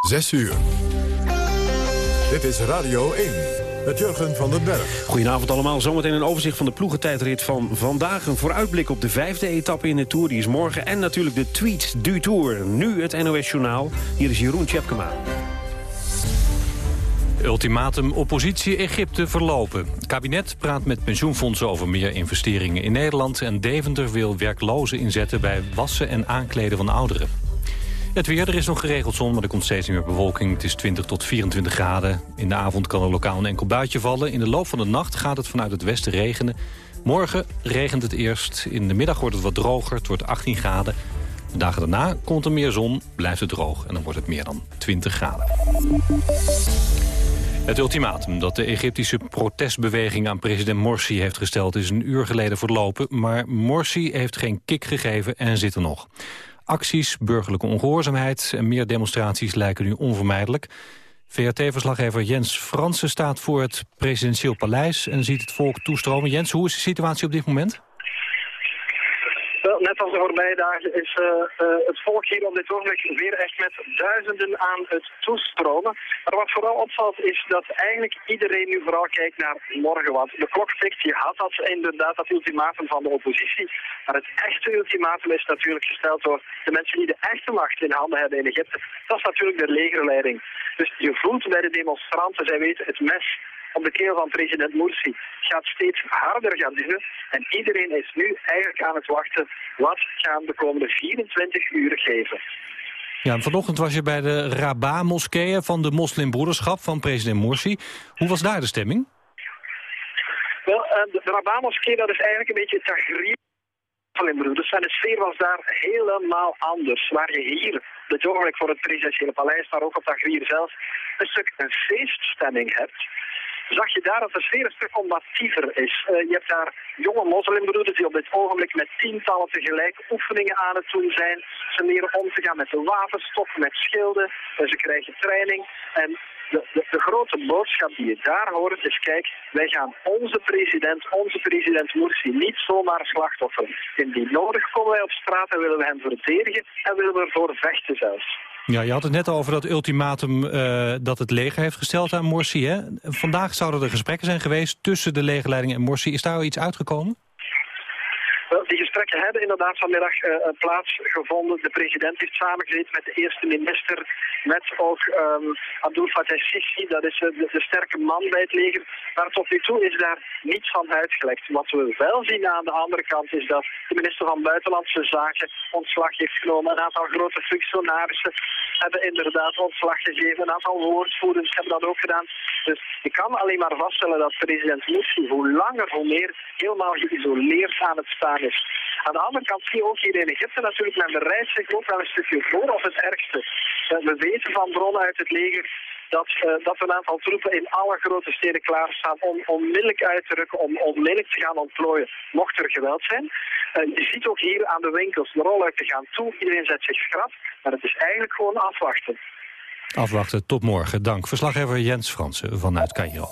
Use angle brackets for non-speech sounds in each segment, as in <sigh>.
6 uur. Dit is Radio 1 met Jurgen van den Berg. Goedenavond allemaal. Zometeen een overzicht van de ploegentijdrit van vandaag. Een vooruitblik op de vijfde etappe in de Tour, die is morgen. En natuurlijk de tweet du Tour. Nu het NOS Journaal. Hier is Jeroen Tjepkema. Ultimatum oppositie Egypte verlopen. Het kabinet praat met pensioenfondsen over meer investeringen in Nederland... en Deventer wil werklozen inzetten bij wassen en aankleden van ouderen. Het weer, er is nog geregeld zon, maar er komt steeds meer bewolking. Het is 20 tot 24 graden. In de avond kan er lokaal een enkel buitje vallen. In de loop van de nacht gaat het vanuit het westen regenen. Morgen regent het eerst. In de middag wordt het wat droger. Het wordt 18 graden. De dagen daarna komt er meer zon, blijft het droog en dan wordt het meer dan 20 graden. Het ultimatum dat de Egyptische protestbeweging aan president Morsi heeft gesteld... is een uur geleden verlopen, maar Morsi heeft geen kick gegeven en zit er nog. Acties, burgerlijke ongehoorzaamheid en meer demonstraties lijken nu onvermijdelijk. VRT-verslaggever Jens Fransen staat voor het presidentieel paleis... en ziet het volk toestromen. Jens, hoe is de situatie op dit moment? Net als de voorbije dagen is uh, uh, het volk hier op dit ogenblik weer echt met duizenden aan het toestromen. Maar wat vooral opvalt is dat eigenlijk iedereen nu vooral kijkt naar morgen. Want de klok tikt, je had inderdaad, dat ultimatum van de oppositie. Maar het echte ultimatum is natuurlijk gesteld door de mensen die de echte macht in handen hebben in Egypte. Dat is natuurlijk de legerleiding. Dus je voelt bij de demonstranten, zij weten het mes op de keel van president Morsi gaat steeds harder gaan duwen. En iedereen is nu eigenlijk aan het wachten wat gaan de komende 24 uur geven. Ja, vanochtend was je bij de Rabat-moskeeën van de moslimbroederschap van president Morsi. Hoe was daar de stemming? Wel, eh, de Rabat-moskee dat is eigenlijk een beetje Tahrir moslimbroeders. En de sfeer was daar helemaal anders. Waar je hier, dit ogenblik voor het presidentiële paleis, maar ook op Tahrir zelf, een stuk een feeststemming hebt zag je daar dat de sfeer een stuk combatiever is. Uh, je hebt daar jonge moslimbroeders die op dit ogenblik met tientallen tegelijk oefeningen aan het doen zijn. Ze leren om te gaan met de wapenstoffen, met schilden. Uh, ze krijgen training. En de, de, de, grote boodschap die je daar hoort is, kijk, wij gaan onze president, onze president Morsi, niet zomaar slachtofferen. Indien nodig komen wij op straat en willen we hem verdedigen en willen we ervoor vechten zelfs. Ja, je had het net over dat ultimatum uh, dat het leger heeft gesteld aan Morsi. Hè? Vandaag zouden er gesprekken zijn geweest tussen de legerleiding en Morsi. Is daar iets uitgekomen? Wel, die gesprekken hebben inderdaad vanmiddag uh, plaatsgevonden. De president heeft samengezeten met de eerste minister, met ook um, Abdul Fattah Sisi, dat is de, sterke man bij het leger. Maar tot nu toe is daar niets van uitgelekt. Wat we wel zien aan de andere kant is dat de minister van Buitenlandse Zaken ontslag heeft genomen. Een aantal grote functionarissen hebben inderdaad ontslag gegeven. Een aantal woordvoerders hebben dat ook gedaan. Dus ik kan alleen maar vaststellen dat president Morsi hoe langer hoe meer helemaal geïsoleerd aan het staan Aan de andere kant zie je ook hier in Egypte natuurlijk, men bereidt zich ook wel een stukje voor op het ergste. We weten van bronnen uit het leger dat, uh, dat een aantal troepen in alle grote steden klaarstaan om onmiddellijk uit te rukken, om onmiddellijk te gaan ontplooien, mocht er geweld zijn. Uh, je ziet ook hier aan de winkels de rolluiken gaan toe, iedereen zet zich schrap, maar het is eigenlijk gewoon afwachten. Afwachten, tot morgen. Dank. Verslaggever Jens Fransen vanuit Cairo.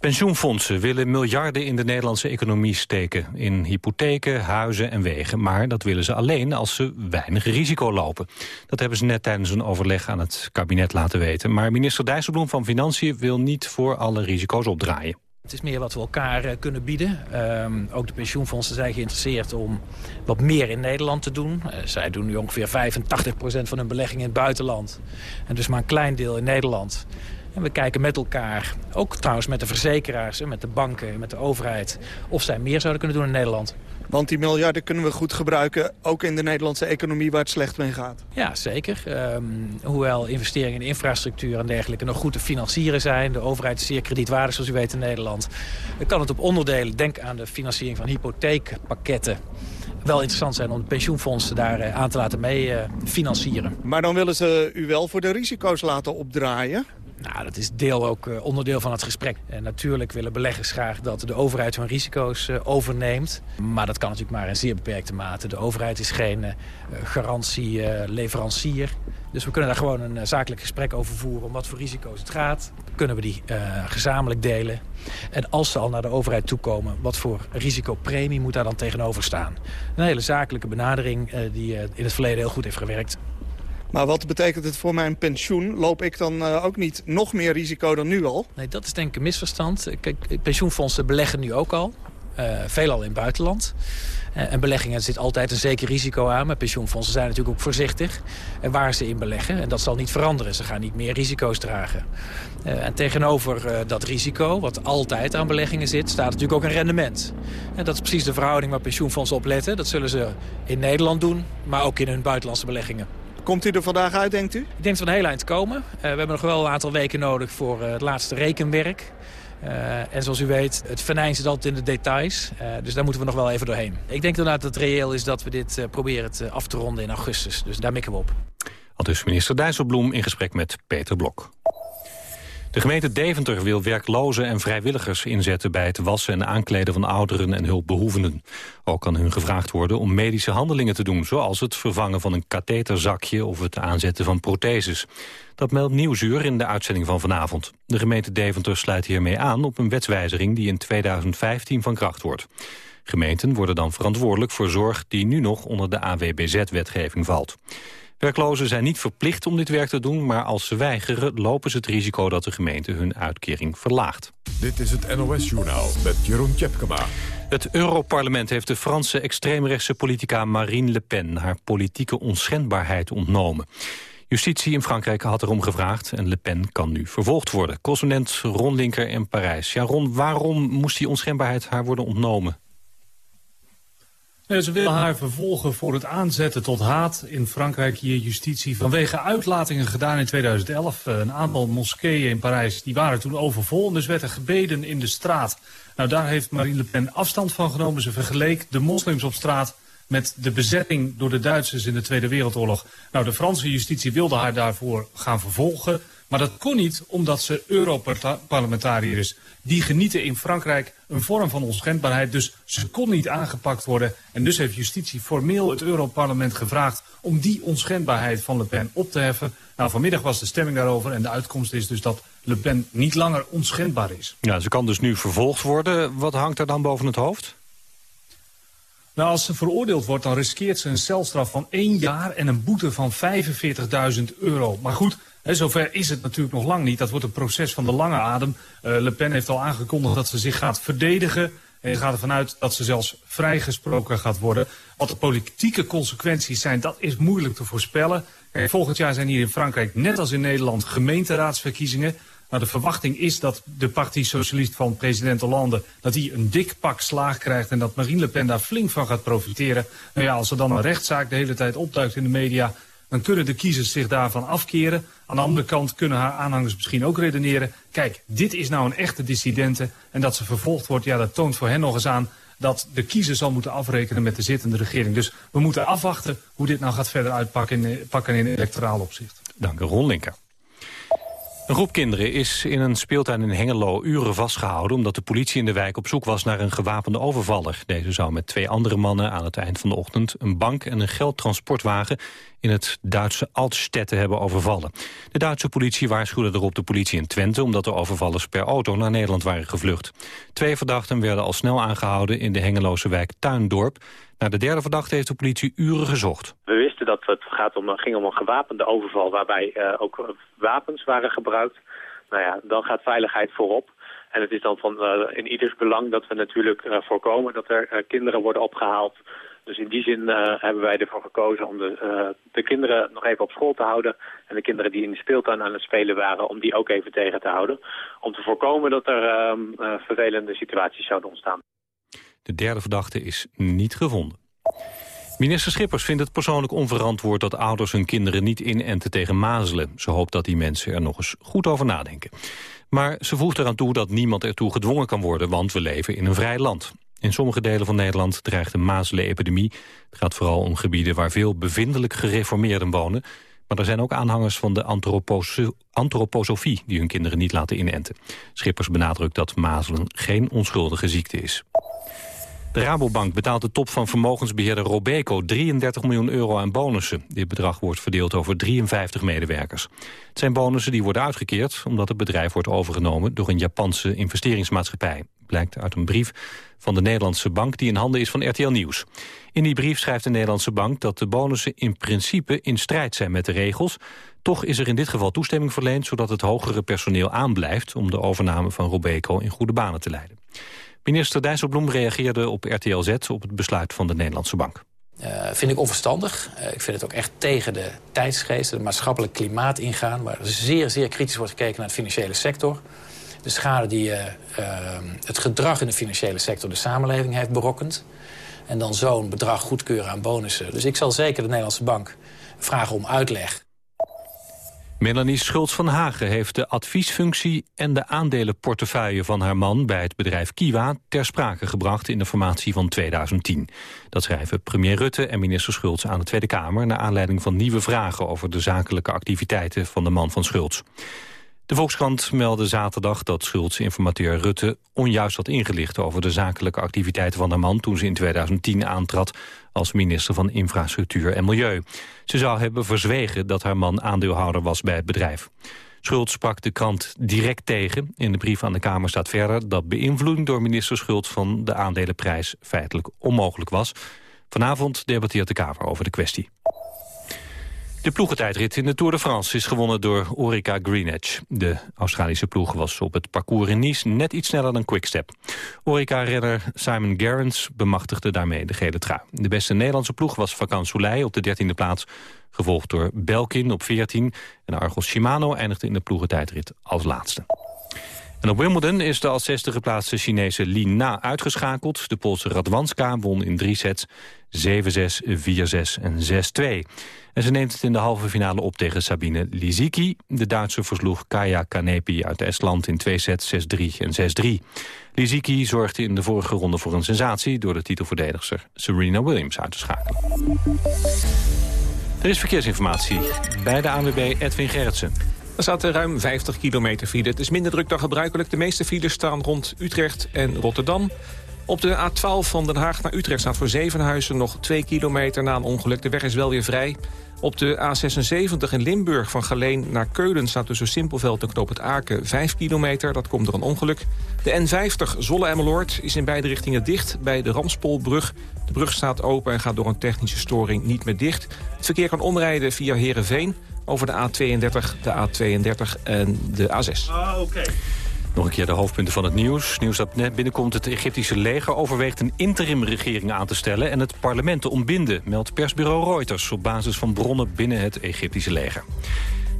Pensioenfondsen willen miljarden in de Nederlandse economie steken. In hypotheken, huizen en wegen. Maar dat willen ze alleen als ze weinig risico lopen. Dat hebben ze net tijdens een overleg aan het kabinet laten weten. Maar minister Dijsselbloem van Financiën wil niet voor alle risico's opdraaien. Het is meer wat we elkaar uh, kunnen bieden. Uh, ook de pensioenfondsen zijn geïnteresseerd om wat meer in Nederland te doen. Uh, zij doen nu ongeveer 85% van hun belegging in het buitenland. En dus maar een klein deel in Nederland. En we kijken met elkaar, ook trouwens met de verzekeraars... met de banken, met de overheid... of zij meer zouden kunnen doen in Nederland. Want die miljarden kunnen we goed gebruiken, ook in de Nederlandse economie waar het slecht mee gaat. Ja, zeker. Um, hoewel investeringen in infrastructuur en dergelijke nog goed te financieren zijn. De overheid is zeer kredietwaardig, zoals u weet, in Nederland. Dan kan het op onderdelen, denk aan de financiering van hypotheekpakketten wel interessant zijn om de pensioenfondsen daar eh, aan te laten mee uh, financieren. Maar dan willen ze u wel voor de risico's laten opdraaien? Nou, dat is deel ook uh, onderdeel van het gesprek. En natuurlijk willen beleggers graag dat de overheid hun risico's uh, overneemt. Maar dat kan natuurlijk maar in zeer beperkte mate. De overheid is geen uh, garantieleverancier. dus we kunnen daar gewoon een zakelijk gesprek over voeren om wat voor risico's het gaat. Kunnen we die gezamenlijk delen. En als ze al naar de overheid toekomen, wat voor risicopremie moet daar dan tegenover staan? Een hele zakelijke benadering die in het verleden heel goed heeft gewerkt. Maar wat betekent het voor mijn pensioen? Loop ik dan ook niet nog meer risico dan nu al? Nee, dat is denk ik een misverstand. Kijk, pensioenfondsen beleggen nu ook al. veelal in het buitenland. Uh, en beleggingen zit altijd een zeker risico aan. Maar pensioenfondsen zijn natuurlijk ook voorzichtig en waar ze in beleggen. En dat zal niet veranderen. Ze gaan niet meer risico's dragen. En tegenover dat risico, wat altijd aan beleggingen zit... staat natuurlijk ook een rendement. En dat is precies de verhouding waar pensioenfondsen op letten. Dat zullen ze in Nederland doen, maar ook in hun buitenlandse beleggingen. Komt u er vandaag uit, denkt u? Ik denk dat we een heel eind komen. we hebben nog wel een aantal weken nodig voor het laatste rekenwerk. Uh, en zoals u weet, het venijn zit altijd in de details. Uh, dus daar moeten we nog wel even doorheen. Ik denk inderdaad dat het reëel is dat we dit uh, proberen te af te ronden in augustus. Dus daar mikken we op. Al dus minister Dijsselbloem in gesprek met Peter Blok. De gemeente Deventer wil werklozen en vrijwilligers inzetten... bij het wassen en aankleden van ouderen en hulpbehoevenden. Ook kan hun gevraagd worden om medische handelingen te doen... zoals het vervangen van een katheterzakje of het aanzetten van protheses. Dat meldt Nieuwsuur in de uitzending van vanavond. De gemeente Deventer sluit hiermee aan op een wetswijziging... die in 2015 van kracht wordt. Gemeenten worden dan verantwoordelijk voor zorg die nu nog onder de AWBZ-wetgeving valt. Werklozen zijn niet verplicht om dit werk te doen... maar als ze weigeren lopen ze het risico dat de gemeente hun uitkering verlaagt. Dit is het NOS-journaal met Jeroen Tjepkema. Het Europarlement heeft de Franse extreemrechtse politica Marine Le Pen... haar politieke onschendbaarheid ontnomen. Justitie in Frankrijk had erom gevraagd en Le Pen kan nu vervolgd worden. Correspondent Ron Linker in Parijs. Ja, Ron, waarom moest die onschendbaarheid haar worden ontnomen? Ze willen haar vervolgen voor het aanzetten tot haat in Frankrijk hier justitie. Vanwege uitlatingen gedaan in 2011. Eh, een aantal moskeeën in Parijs die waren toen overvol. Dus werd er gebeden in de straat. Nou, daar heeft Marine Le Pen afstand van genomen. Ze vergeleek de moslims op straat met de bezetting door de Duitsers in de Tweede Wereldoorlog. Nou, de Franse justitie wilde haar daarvoor gaan vervolgen. Maar dat kon niet omdat ze Europarlementariër is. Die genieten in Frankrijk een vorm van onschendbaarheid. Dus ze kon niet aangepakt worden. En dus heeft justitie formeel het Europarlement gevraagd... om die onschendbaarheid van Le Pen op te heffen. Nou, vanmiddag was de stemming daarover. En de uitkomst is dus dat Le Pen niet langer onschendbaar is. Ja, ze kan dus nu vervolgd worden. Wat hangt er dan boven het hoofd? Nou, als ze veroordeeld wordt, dan riskeert ze een celstraf van één jaar en een boete van 45.000 euro. Maar goed, He, zover is het natuurlijk nog lang niet. Dat wordt een proces van de lange adem. Uh, Le Pen heeft al aangekondigd dat ze zich gaat verdedigen. En gaat ervan uit dat ze zelfs vrijgesproken gaat worden. Wat de politieke consequenties zijn, dat is moeilijk te voorspellen. volgend jaar zijn hier in Frankrijk, net als in Nederland, gemeenteraadsverkiezingen. Nou, de verwachting is dat de Partie Socialist van president Hollande... dat hij een dik pak slaag krijgt en dat Marine Le Pen daar flink van gaat profiteren. Nou ja, als er dan een rechtszaak de hele tijd opduikt in de media dan kunnen de kiezers zich daarvan afkeren. Aan de andere kant kunnen haar aanhangers misschien ook redeneren... kijk, dit is nou een echte dissidente en dat ze vervolgd wordt... ja, dat toont voor hen nog eens aan dat de kiezer zal moeten afrekenen met de zittende regering. Dus we moeten afwachten hoe dit nou gaat verder uitpakken in, pakken in electoraal opzicht. Dank u, Ron. Een groep kinderen is in een speeltuin in Hengelo uren vastgehouden... omdat de politie in de wijk op zoek was naar een gewapende overvaller. Deze zou met twee andere mannen aan het eind van de ochtend... een bank en een geldtransportwagen in het Duitse Altstetten hebben overvallen. De Duitse politie waarschuwde erop de politie in Twente... omdat de overvallers per auto naar Nederland waren gevlucht. Twee verdachten werden al snel aangehouden in de Hengeloze wijk Tuindorp. Naar de derde verdachte heeft de politie uren gezocht. We wisten dat het gaat om, ging om een gewapende overval... waarbij uh, ook wapens waren gebruikt. Nou ja, dan gaat veiligheid voorop. En het is dan van uh, in ieders belang dat we natuurlijk uh, voorkomen dat er kinderen worden opgehaald dus in die zin hebben wij ervoor gekozen om de, de kinderen nog even op school te houden. En de kinderen die in de speeltuin aan het spelen waren, om die ook even tegen te houden. Om te voorkomen dat er uh, vervelende situaties zouden ontstaan. De derde verdachte is niet gevonden. Minister Schippers vindt het persoonlijk onverantwoord dat ouders hun kinderen niet inenten tegen mazelen. Ze hoopt dat die mensen er nog eens goed over nadenken. Maar ze voegt eraan toe dat niemand ertoe gedwongen kan worden, want we leven in een vrij land. In sommige delen van Nederland dreigt een mazelenepidemie. Het gaat vooral om gebieden waar veel bevindelijk gereformeerden wonen. Maar er zijn ook aanhangers van de antroposofie... die hun kinderen niet laten inenten. Schippers benadrukt dat mazelen geen onschuldige ziekte is. De Rabobank betaalt de top van vermogensbeheerder Robeco 33 miljoen euro aan bonussen. Dit bedrag wordt verdeeld over 53 medewerkers. Het zijn bonussen die worden uitgekeerd omdat het bedrijf wordt overgenomen door een Japanse investeringsmaatschappij. Blijkt uit een brief van de Nederlandse bank die in handen is van RTL Nieuws. In die brief schrijft de Nederlandse bank dat de bonussen in principe in strijd zijn met de regels. Toch is er in dit geval toestemming verleend zodat het hogere personeel aanblijft om de overname van Robeco in goede banen te leiden. Minister Dijsselbloem reageerde op RTL Z op het besluit van de Nederlandse Bank. Uh, vind ik onverstandig. Uh, ik vind het ook echt tegen de tijdsgeest, het maatschappelijk klimaat ingaan... waar zeer, zeer kritisch wordt gekeken naar de financiële sector. De schade die uh, het gedrag in de financiële sector de samenleving heeft berokkend. En dan zo'n bedrag goedkeuren aan bonussen. Dus ik zal zeker de Nederlandse Bank vragen om uitleg. Melanie Schultz van Hagen heeft de adviesfunctie en de aandelenportefeuille van haar man bij het bedrijf Kiwa ter sprake gebracht in de formatie van 2010. Dat schrijven premier Rutte en minister Schultz aan de Tweede Kamer naar aanleiding van nieuwe vragen over de zakelijke activiteiten van de man van Schultz. De Volkskrant meldde zaterdag dat Schultz-informateur Rutte onjuist had ingelicht over de zakelijke activiteiten van haar man toen ze in 2010 aantrad als minister van Infrastructuur en Milieu. Ze zou hebben verzwegen dat haar man aandeelhouder was bij het bedrijf. Schultz sprak de krant direct tegen. In de brief aan de Kamer staat verder dat beïnvloeding door minister Schultz van de aandelenprijs feitelijk onmogelijk was. Vanavond debatteert de Kamer over de kwestie. De ploegentijdrit in de Tour de France is gewonnen door Orica Greenedge. De Australische ploeg was op het parcours in Nice net iets sneller dan Quickstep. Orica-renner Simon Gerrans bemachtigde daarmee de gele trui. De beste Nederlandse ploeg was Vacan Soleil op de 13e plaats... gevolgd door Belkin op 14 en Argos Shimano eindigde in de ploegentijdrit als laatste. En op Wimbledon is de als zesde geplaatste Chinese Li Na uitgeschakeld. De Poolse Radwanska won in drie sets 7-6, 4-6 en 6-2. En ze neemt het in de halve finale op tegen Sabine Lisicki. De Duitse versloeg Kaya Kanepi uit Estland in twee sets 6-3 en 6-3. Lisicki zorgde in de vorige ronde voor een sensatie... door de titelverdedigster Serena Williams uit te schakelen. Er is verkeersinformatie bij de ANWB Edwin Gerritsen. Er staat ruim 50 kilometer file. Het is minder druk dan gebruikelijk. De meeste files staan rond Utrecht en Rotterdam. Op de A12 van Den Haag naar Utrecht staat voor Zevenhuizen nog 2 kilometer na een ongeluk. De weg is wel weer vrij. Op de A76 in Limburg van Galeen naar Keulen staat tussen Simpelveld en Knoop het Aken 5 kilometer. Dat komt door een ongeluk. De N50 Zolle-Emmeloord is in beide richtingen dicht bij de Ramspoolbrug. De brug staat open en gaat door een technische storing niet meer dicht. Het verkeer kan omrijden via Heerenveen over de A32, de A32 en de A6. Ah, oké. Nog een keer de hoofdpunten van het nieuws. Nieuws dat net binnenkomt. Het Egyptische leger overweegt een interimregering aan te stellen... en het parlement te ontbinden, meldt persbureau Reuters... op basis van bronnen binnen het Egyptische leger.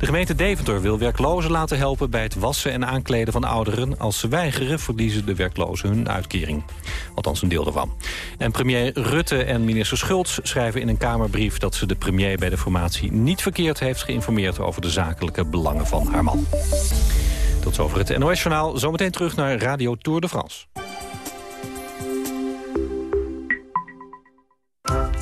De gemeente Deventer wil werklozen laten helpen bij het wassen en aankleden van ouderen. Als ze weigeren verliezen de werklozen hun uitkering. Althans een deel daarvan. En premier Rutte en minister Schultz schrijven in een Kamerbrief... dat ze de premier bij de formatie niet verkeerd heeft geïnformeerd... over de zakelijke belangen van haar man. Tot zover het NOS-journaal. Zometeen terug naar Radio Tour de France.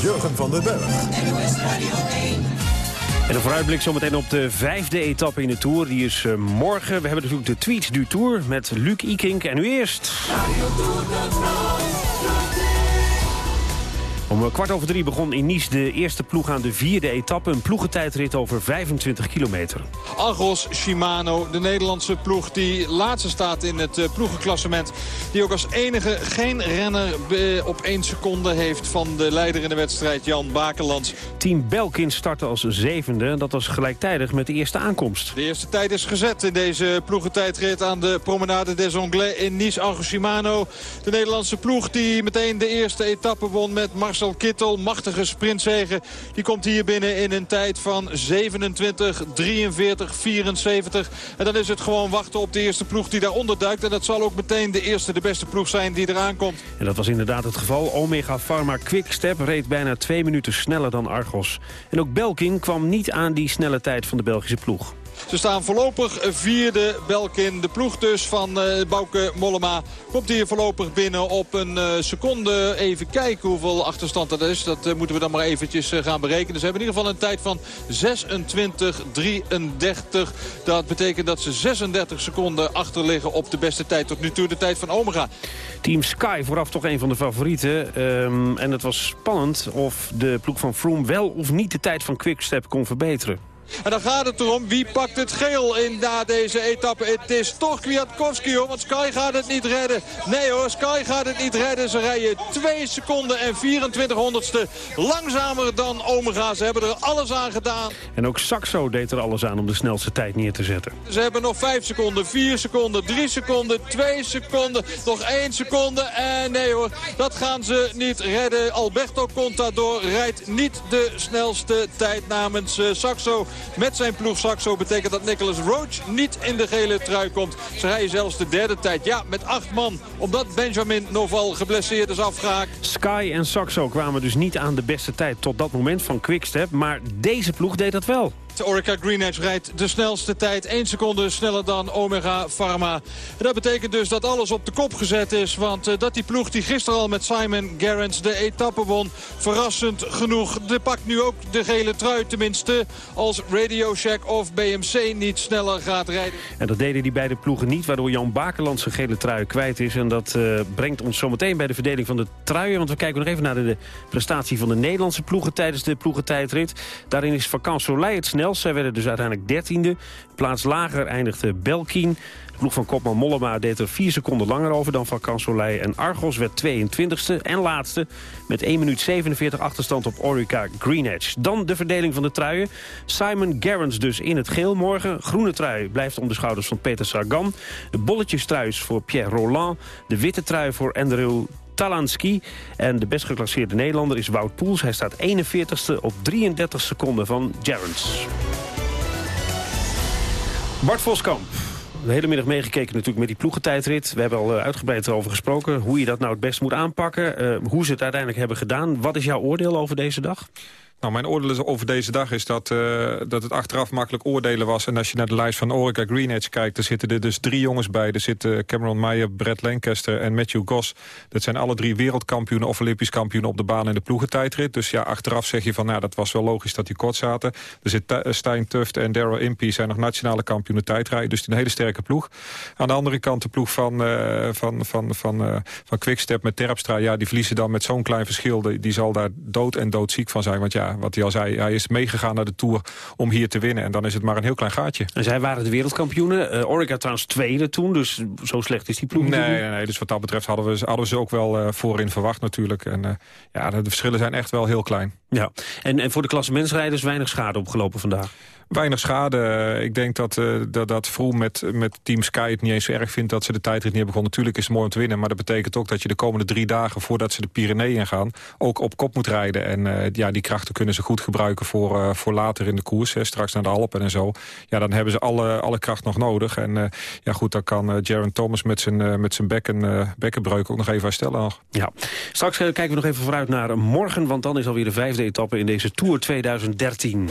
Jurgen van den Berg. En een vooruitblik zometeen op de vijfde etappe in de Tour. Die is uh, morgen. We hebben natuurlijk de Tweets du Tour met Luc Ikink. En nu eerst... Om kwart over drie begon in Nice de eerste ploeg aan de vierde etappe. Een ploegentijdrit over 25 kilometer. Argos Shimano, de Nederlandse ploeg die laatste staat in het ploegenklassement. Die ook als enige geen renner op één seconde heeft van de leider in de wedstrijd, Jan Bakelands. Team Belkin startte als zevende. Dat was gelijktijdig met de eerste aankomst. De eerste tijd is gezet in deze ploegentijdrit aan de Promenade des Anglais in Nice. Argos Shimano, de Nederlandse ploeg die meteen de eerste etappe won met Marcel Kittel. Machtige sprintzegen. Die komt hier binnen in een tijd van 27, 43, 74. En dan is het gewoon wachten op de eerste ploeg die daaronder duikt. En dat zal ook meteen de eerste, de beste ploeg zijn die eraan komt. En dat was inderdaad het geval. Omega Pharma Quickstep reed bijna twee minuten sneller dan Argos. En ook Belkin kwam niet aan die snelle tijd van de Belgische ploeg. Ze staan voorlopig vierde Belkin. De ploeg dus van uh, Bouke Mollema komt hier voorlopig binnen op een uh, seconde. Even kijken hoeveel achterstand dat is. Dat uh, moeten we dan maar eventjes gaan berekenen. Ze hebben in ieder geval een tijd van 26-33. Dat betekent dat ze 36 seconden achter liggen op de beste tijd tot nu toe. De tijd van Omega. Team Sky vooraf toch een van de favorieten. Um, en het was spannend of de ploeg van Froome wel of niet de tijd van Quickstep kon verbeteren. En dan gaat het erom wie pakt het geel in na deze etappe. Het is toch Kwiatkowski hoor, want Sky gaat het niet redden. Nee hoor, Sky gaat het niet redden. Ze rijden 2 seconden en 24 honderdste langzamer dan Omega. Ze hebben er alles aan gedaan. En ook Saxo deed er alles aan om de snelste tijd neer te zetten. Ze hebben nog 5 seconden, 4 seconden, 3 seconden, 2 seconden, nog 1 seconde. En nee hoor, dat gaan ze niet redden. Alberto Contador rijdt niet de snelste tijd namens uh, Saxo met zijn ploeg Saxo. Betekent dat Nicholas Roach niet in de gele trui komt. Ze rijden zelfs de derde tijd. Ja, met acht man. Omdat Benjamin Noval geblesseerd is afgehaakt. Sky en Saxo kwamen dus niet aan de beste tijd tot dat moment van Quickstep. Maar deze ploeg deed dat wel. Orica Greenedge rijdt de snelste tijd. 1 seconde sneller dan Omega Pharma. Dat betekent dus dat alles op de kop gezet is. Want uh, dat die ploeg die gisteren al met Simon Gerrans de etappe won. Verrassend genoeg. De pakt nu ook de gele trui. Tenminste als Radio Shack of BMC niet sneller gaat rijden. En dat deden die beide ploegen niet. Waardoor Jan Bakeland zijn gele trui kwijt is. En dat uh, brengt ons zometeen bij de verdeling van de truien. Want we kijken nog even naar de, de prestatie van de Nederlandse ploegen tijdens de ploegentijdrit. Daarin is Vakant Soleil het snel zij werden dus uiteindelijk dertiende. Plaats lager eindigde Belkin. De ploeg van Kopman Mollema deed er vier seconden langer over dan van Kansolei. En Argos werd 22e en laatste met 1 minuut 47 achterstand op Orica Green Edge. Dan de verdeling van de truien. Simon Gerrans dus in het geel morgen. Groene trui blijft om de schouders van Peter Sagan. De bolletjestruis voor Pierre Roland. De witte trui voor Andrew Talanski. En de best geclasseerde Nederlander is Wout Poels. Hij staat 41ste op 33 seconden van Gerrans. Bart Voskamp. De hele middag meegekeken natuurlijk met die ploegentijdrit. We hebben al uitgebreid erover gesproken. Hoe je dat nou het best moet aanpakken. Uh, hoe ze het uiteindelijk hebben gedaan. Wat is jouw oordeel over deze dag? Nou, mijn oordeel over deze dag is dat, uh, dat het achteraf makkelijk oordelen was. En als je naar de lijst van Orica Green Edge kijkt... er zitten er dus drie jongens bij. Er zitten Cameron Meyer, Brett Lancaster en Matthew Goss. Dat zijn alle drie wereldkampioenen of olympisch kampioenen... op de baan in de ploegentijdrit. Dus ja, achteraf zeg je van, nou, dat was wel logisch dat die kort zaten. Er zit Stijn Tuft en Daryl Impey zijn nog nationale kampioenen tijdrijden. Dus een hele sterke ploeg. Aan de andere kant de ploeg van, uh, van, van, van, uh, van Quickstep met Terpstra... ja, die verliezen dan met zo'n klein verschil. Die zal daar dood en doodziek van zijn. Want ja, wat hij al zei, hij is meegegaan naar de Tour om hier te winnen. En dan is het maar een heel klein gaatje. En zij waren de wereldkampioenen. Uh, Orica trouwens tweede toen, dus zo slecht is die ploeg nee, nee, nee, dus wat dat betreft hadden we, hadden we ze ook wel uh, voorin verwacht natuurlijk. En uh, ja, de verschillen zijn echt wel heel klein. Ja, en, en voor de klassementsrijders weinig schade opgelopen vandaag. Weinig schade. Ik denk dat, uh, dat, dat Vroom met, met Team Sky het niet eens zo erg vindt... dat ze de tijdrit niet hebben begonnen. Natuurlijk is het mooi om te winnen. Maar dat betekent ook dat je de komende drie dagen... voordat ze de Pyreneeën gaan, ook op kop moet rijden. En uh, ja, die krachten kunnen ze goed gebruiken voor, uh, voor later in de koers. Hè, straks naar de Alpen en zo. Ja, dan hebben ze alle, alle kracht nog nodig. En ja, goed, dan kan Jaron Thomas met zijn, met zijn bekken, bekkenbreuk ook nog even herstellen. Nog. Ja, straks kijken we nog even vooruit naar morgen... want dan is alweer de vijfde etappe in deze Tour 2013.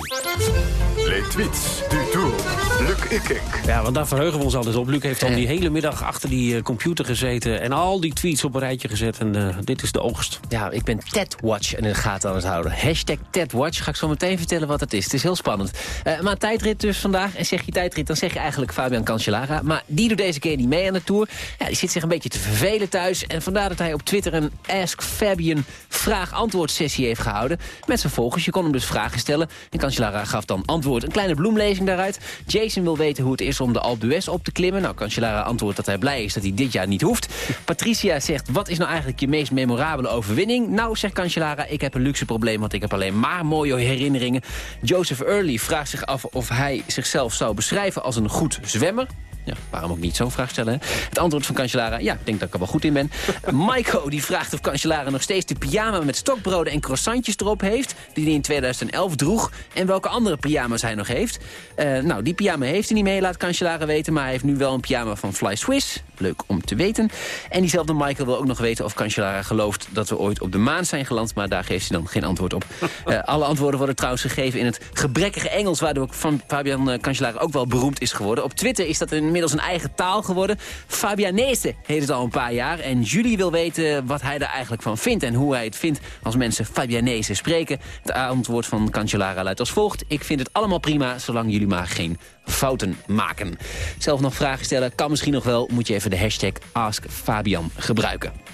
Tweets du Tour. Luc Ikink. Ja, want daar verheugen we ons altijd op. Luc heeft al die hele middag achter die uh, computer gezeten... en al die tweets op een rijtje gezet. En uh, dit is de oogst. Ja, ik ben TEDWatch in de gaten aan het houden. Hashtag TEDWatch. Ga ik zo meteen vertellen wat het is. Het is heel spannend. Uh, maar tijdrit dus vandaag. En zeg je tijdrit, dan zeg je eigenlijk Fabian Cancellara. Maar die doet deze keer niet mee aan de Tour. Ja, die zit zich een beetje te vervelen thuis. En vandaar dat hij op Twitter een Ask Fabian vraag-antwoord sessie heeft gehouden. Met zijn volgers. Je kon hem dus vragen stellen. En Cancellara gaf dan antwoord. Een kleine bloemlezing daaruit. Jason wil weten hoe het is om de Alpe d'Huez op te klimmen. Nou, Cancellara antwoordt dat hij blij is dat hij dit jaar niet hoeft. <laughs> Patricia zegt, wat is nou eigenlijk je meest memorabele overwinning? Nou, zegt Cancellara, ik heb een luxe probleem, want ik heb alleen maar mooie herinneringen. Joseph Early vraagt zich af of hij zichzelf zou beschrijven als een goed zwemmer. Ja, waarom ook niet zo'n vraag stellen? Hè? Het antwoord van Cancellara, ja, ik denk dat ik er wel goed in ben. <laughs> Maiko die vraagt of Cancellara nog steeds de pyjama met stokbroden en croissantjes erop heeft... die hij in 2011 droeg en welke andere pyjama's hij nog heeft. Uh, nou, die pyjama heeft hij niet mee, laat Cancellara weten... maar hij heeft nu wel een pyjama van Fly Swiss. Leuk om te weten. En diezelfde Michael wil ook nog weten of Cancellara gelooft... dat we ooit op de maan zijn geland, maar daar geeft hij dan geen antwoord op. Uh, <laughs> alle antwoorden worden trouwens gegeven in het gebrekkige Engels... waardoor van Fabian Cancellara ook wel beroemd is geworden. Op Twitter is dat inmiddels een eigen taal geworden. Fabianese heet het al een paar jaar. En Julie wil weten wat hij er eigenlijk van vindt... en hoe hij het vindt als mensen Fabianese spreken. Het antwoord van Cancellara luidt als volgt. Ik vind het allemaal prima, zolang jullie maar geen fouten maken. Zelf nog vragen stellen kan misschien nog wel. Moet je even de hashtag AskFabian gebruiken.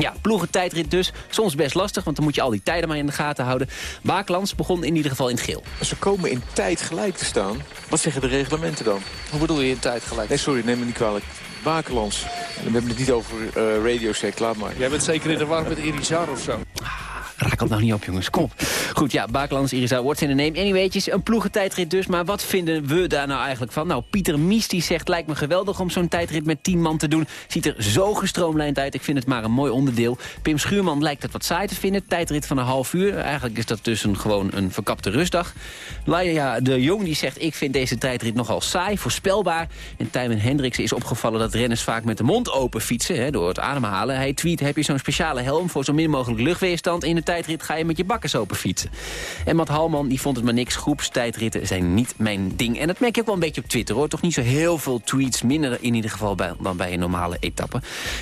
Ja, ploegentijdrit dus. Soms best lastig, want dan moet je al die tijden maar in de gaten houden. Baaklands begon in ieder geval in het geel. Ze komen in tijd gelijk te staan. Wat zeggen de reglementen dan? Hoe bedoel je in tijd gelijk? Nee, sorry, neem me niet kwalijk. Bakelands. We hebben het niet over uh, Radio Shack, laat maar. Jij bent zeker in de war met Irizar of zo? Raak het nou niet op, jongens. Kom op. Goed, ja, Bakelands, Irisa, wordt in de name. Anyways, een ploegentijdrit dus. Maar wat vinden we daar nou eigenlijk van? Nou, Pieter Mies die zegt, lijkt me geweldig om zo'n tijdrit met 10 man te doen. Ziet er zo gestroomlijnd uit. Ik vind het maar een mooi onderdeel. Pim Schuurman lijkt het wat saai te vinden. Tijdrit van een half uur. Eigenlijk is dat dus een, gewoon een verkapte rustdag. Laia de Jong die zegt, ik vind deze tijdrit nogal saai, voorspelbaar. En Tijmen Hendricks is opgevallen dat renners vaak met de mond open fietsen. Hè, door het ademhalen. Hij tweet, heb je zo'n speciale helm voor zo min mogelijk luchtweerstand in de tijdrit ga je met je bakkers open fietsen. En Matt Halman die vond het maar niks. Groepstijdritten zijn niet mijn ding. En dat merk je ook wel een beetje op Twitter hoor. Toch niet zo heel veel tweets. Minder in ieder geval dan bij een normale etappe.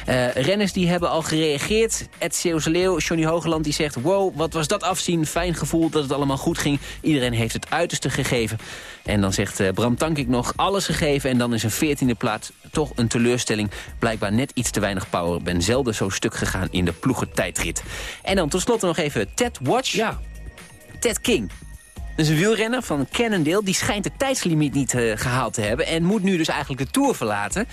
Uh, renners die hebben al gereageerd. Ed Zeeuwse Leeuw, Johnny Hogeland die zegt... wow, wat was dat afzien. Fijn gevoel dat het allemaal goed ging. Iedereen heeft het uiterste gegeven. En dan zegt uh, Bram Tankik nog alles gegeven. En dan is een veertiende plaats toch een teleurstelling. Blijkbaar net iets te weinig power. Ben zelden zo stuk gegaan in de ploegentijdrit. En dan tot slot nog even Ted Watch. Ja. Ted King. Dat is een wielrenner van Cannondale. Die schijnt de tijdslimiet niet uh, gehaald te hebben. En moet nu dus eigenlijk de Tour verlaten.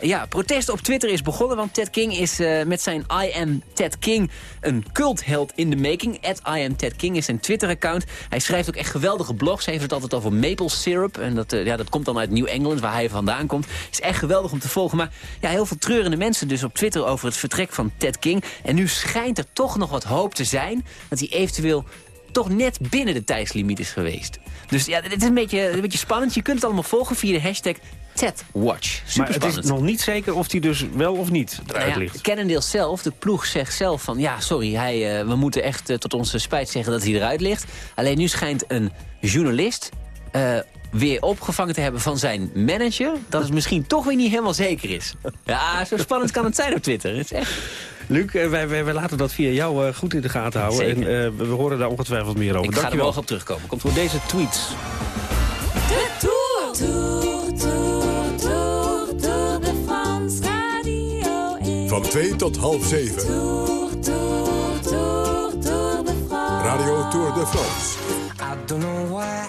Ja, protest op Twitter is begonnen. Want Ted King is uh, met zijn I am Ted King een cultheld in de making. At I am Ted King is zijn Twitter-account. Hij schrijft ook echt geweldige blogs. Hij heeft het altijd over maple syrup. En dat, uh, ja, dat komt dan uit New England, waar hij vandaan komt. is echt geweldig om te volgen. Maar ja, heel veel treurende mensen dus op Twitter over het vertrek van Ted King. En nu schijnt er toch nog wat hoop te zijn... dat hij eventueel toch net binnen de tijdslimiet is geweest. Dus ja, het is een beetje, een beetje spannend. Je kunt het allemaal volgen via de hashtag TEDWatch. Maar het is nog niet zeker of hij dus wel of niet eruit nou ja, ligt. Cannondale zelf, de ploeg zegt zelf van... ja, sorry, hij, uh, we moeten echt uh, tot onze spijt zeggen dat hij eruit ligt. Alleen nu schijnt een journalist... Uh, weer opgevangen te hebben van zijn manager... dat het misschien toch weer niet helemaal zeker is. Ja, zo spannend kan het zijn op Twitter. Het is echt... Luc, wij, wij, wij, laten dat via jou uh, goed in de gaten houden. Zeker. En uh, we horen daar ongetwijfeld meer over. Ik Dank ga er wel op terugkomen. Komt voor deze tweets. De Tour. Tour, Tour, Tour, Tour de France Radio 1. Van 2 tot half 7. Tour, Tour, Tour, Tour de France. Radio Tour de France. I don't know why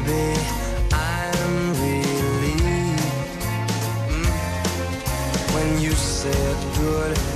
baby. I'm relieved mm, when you said goodbye.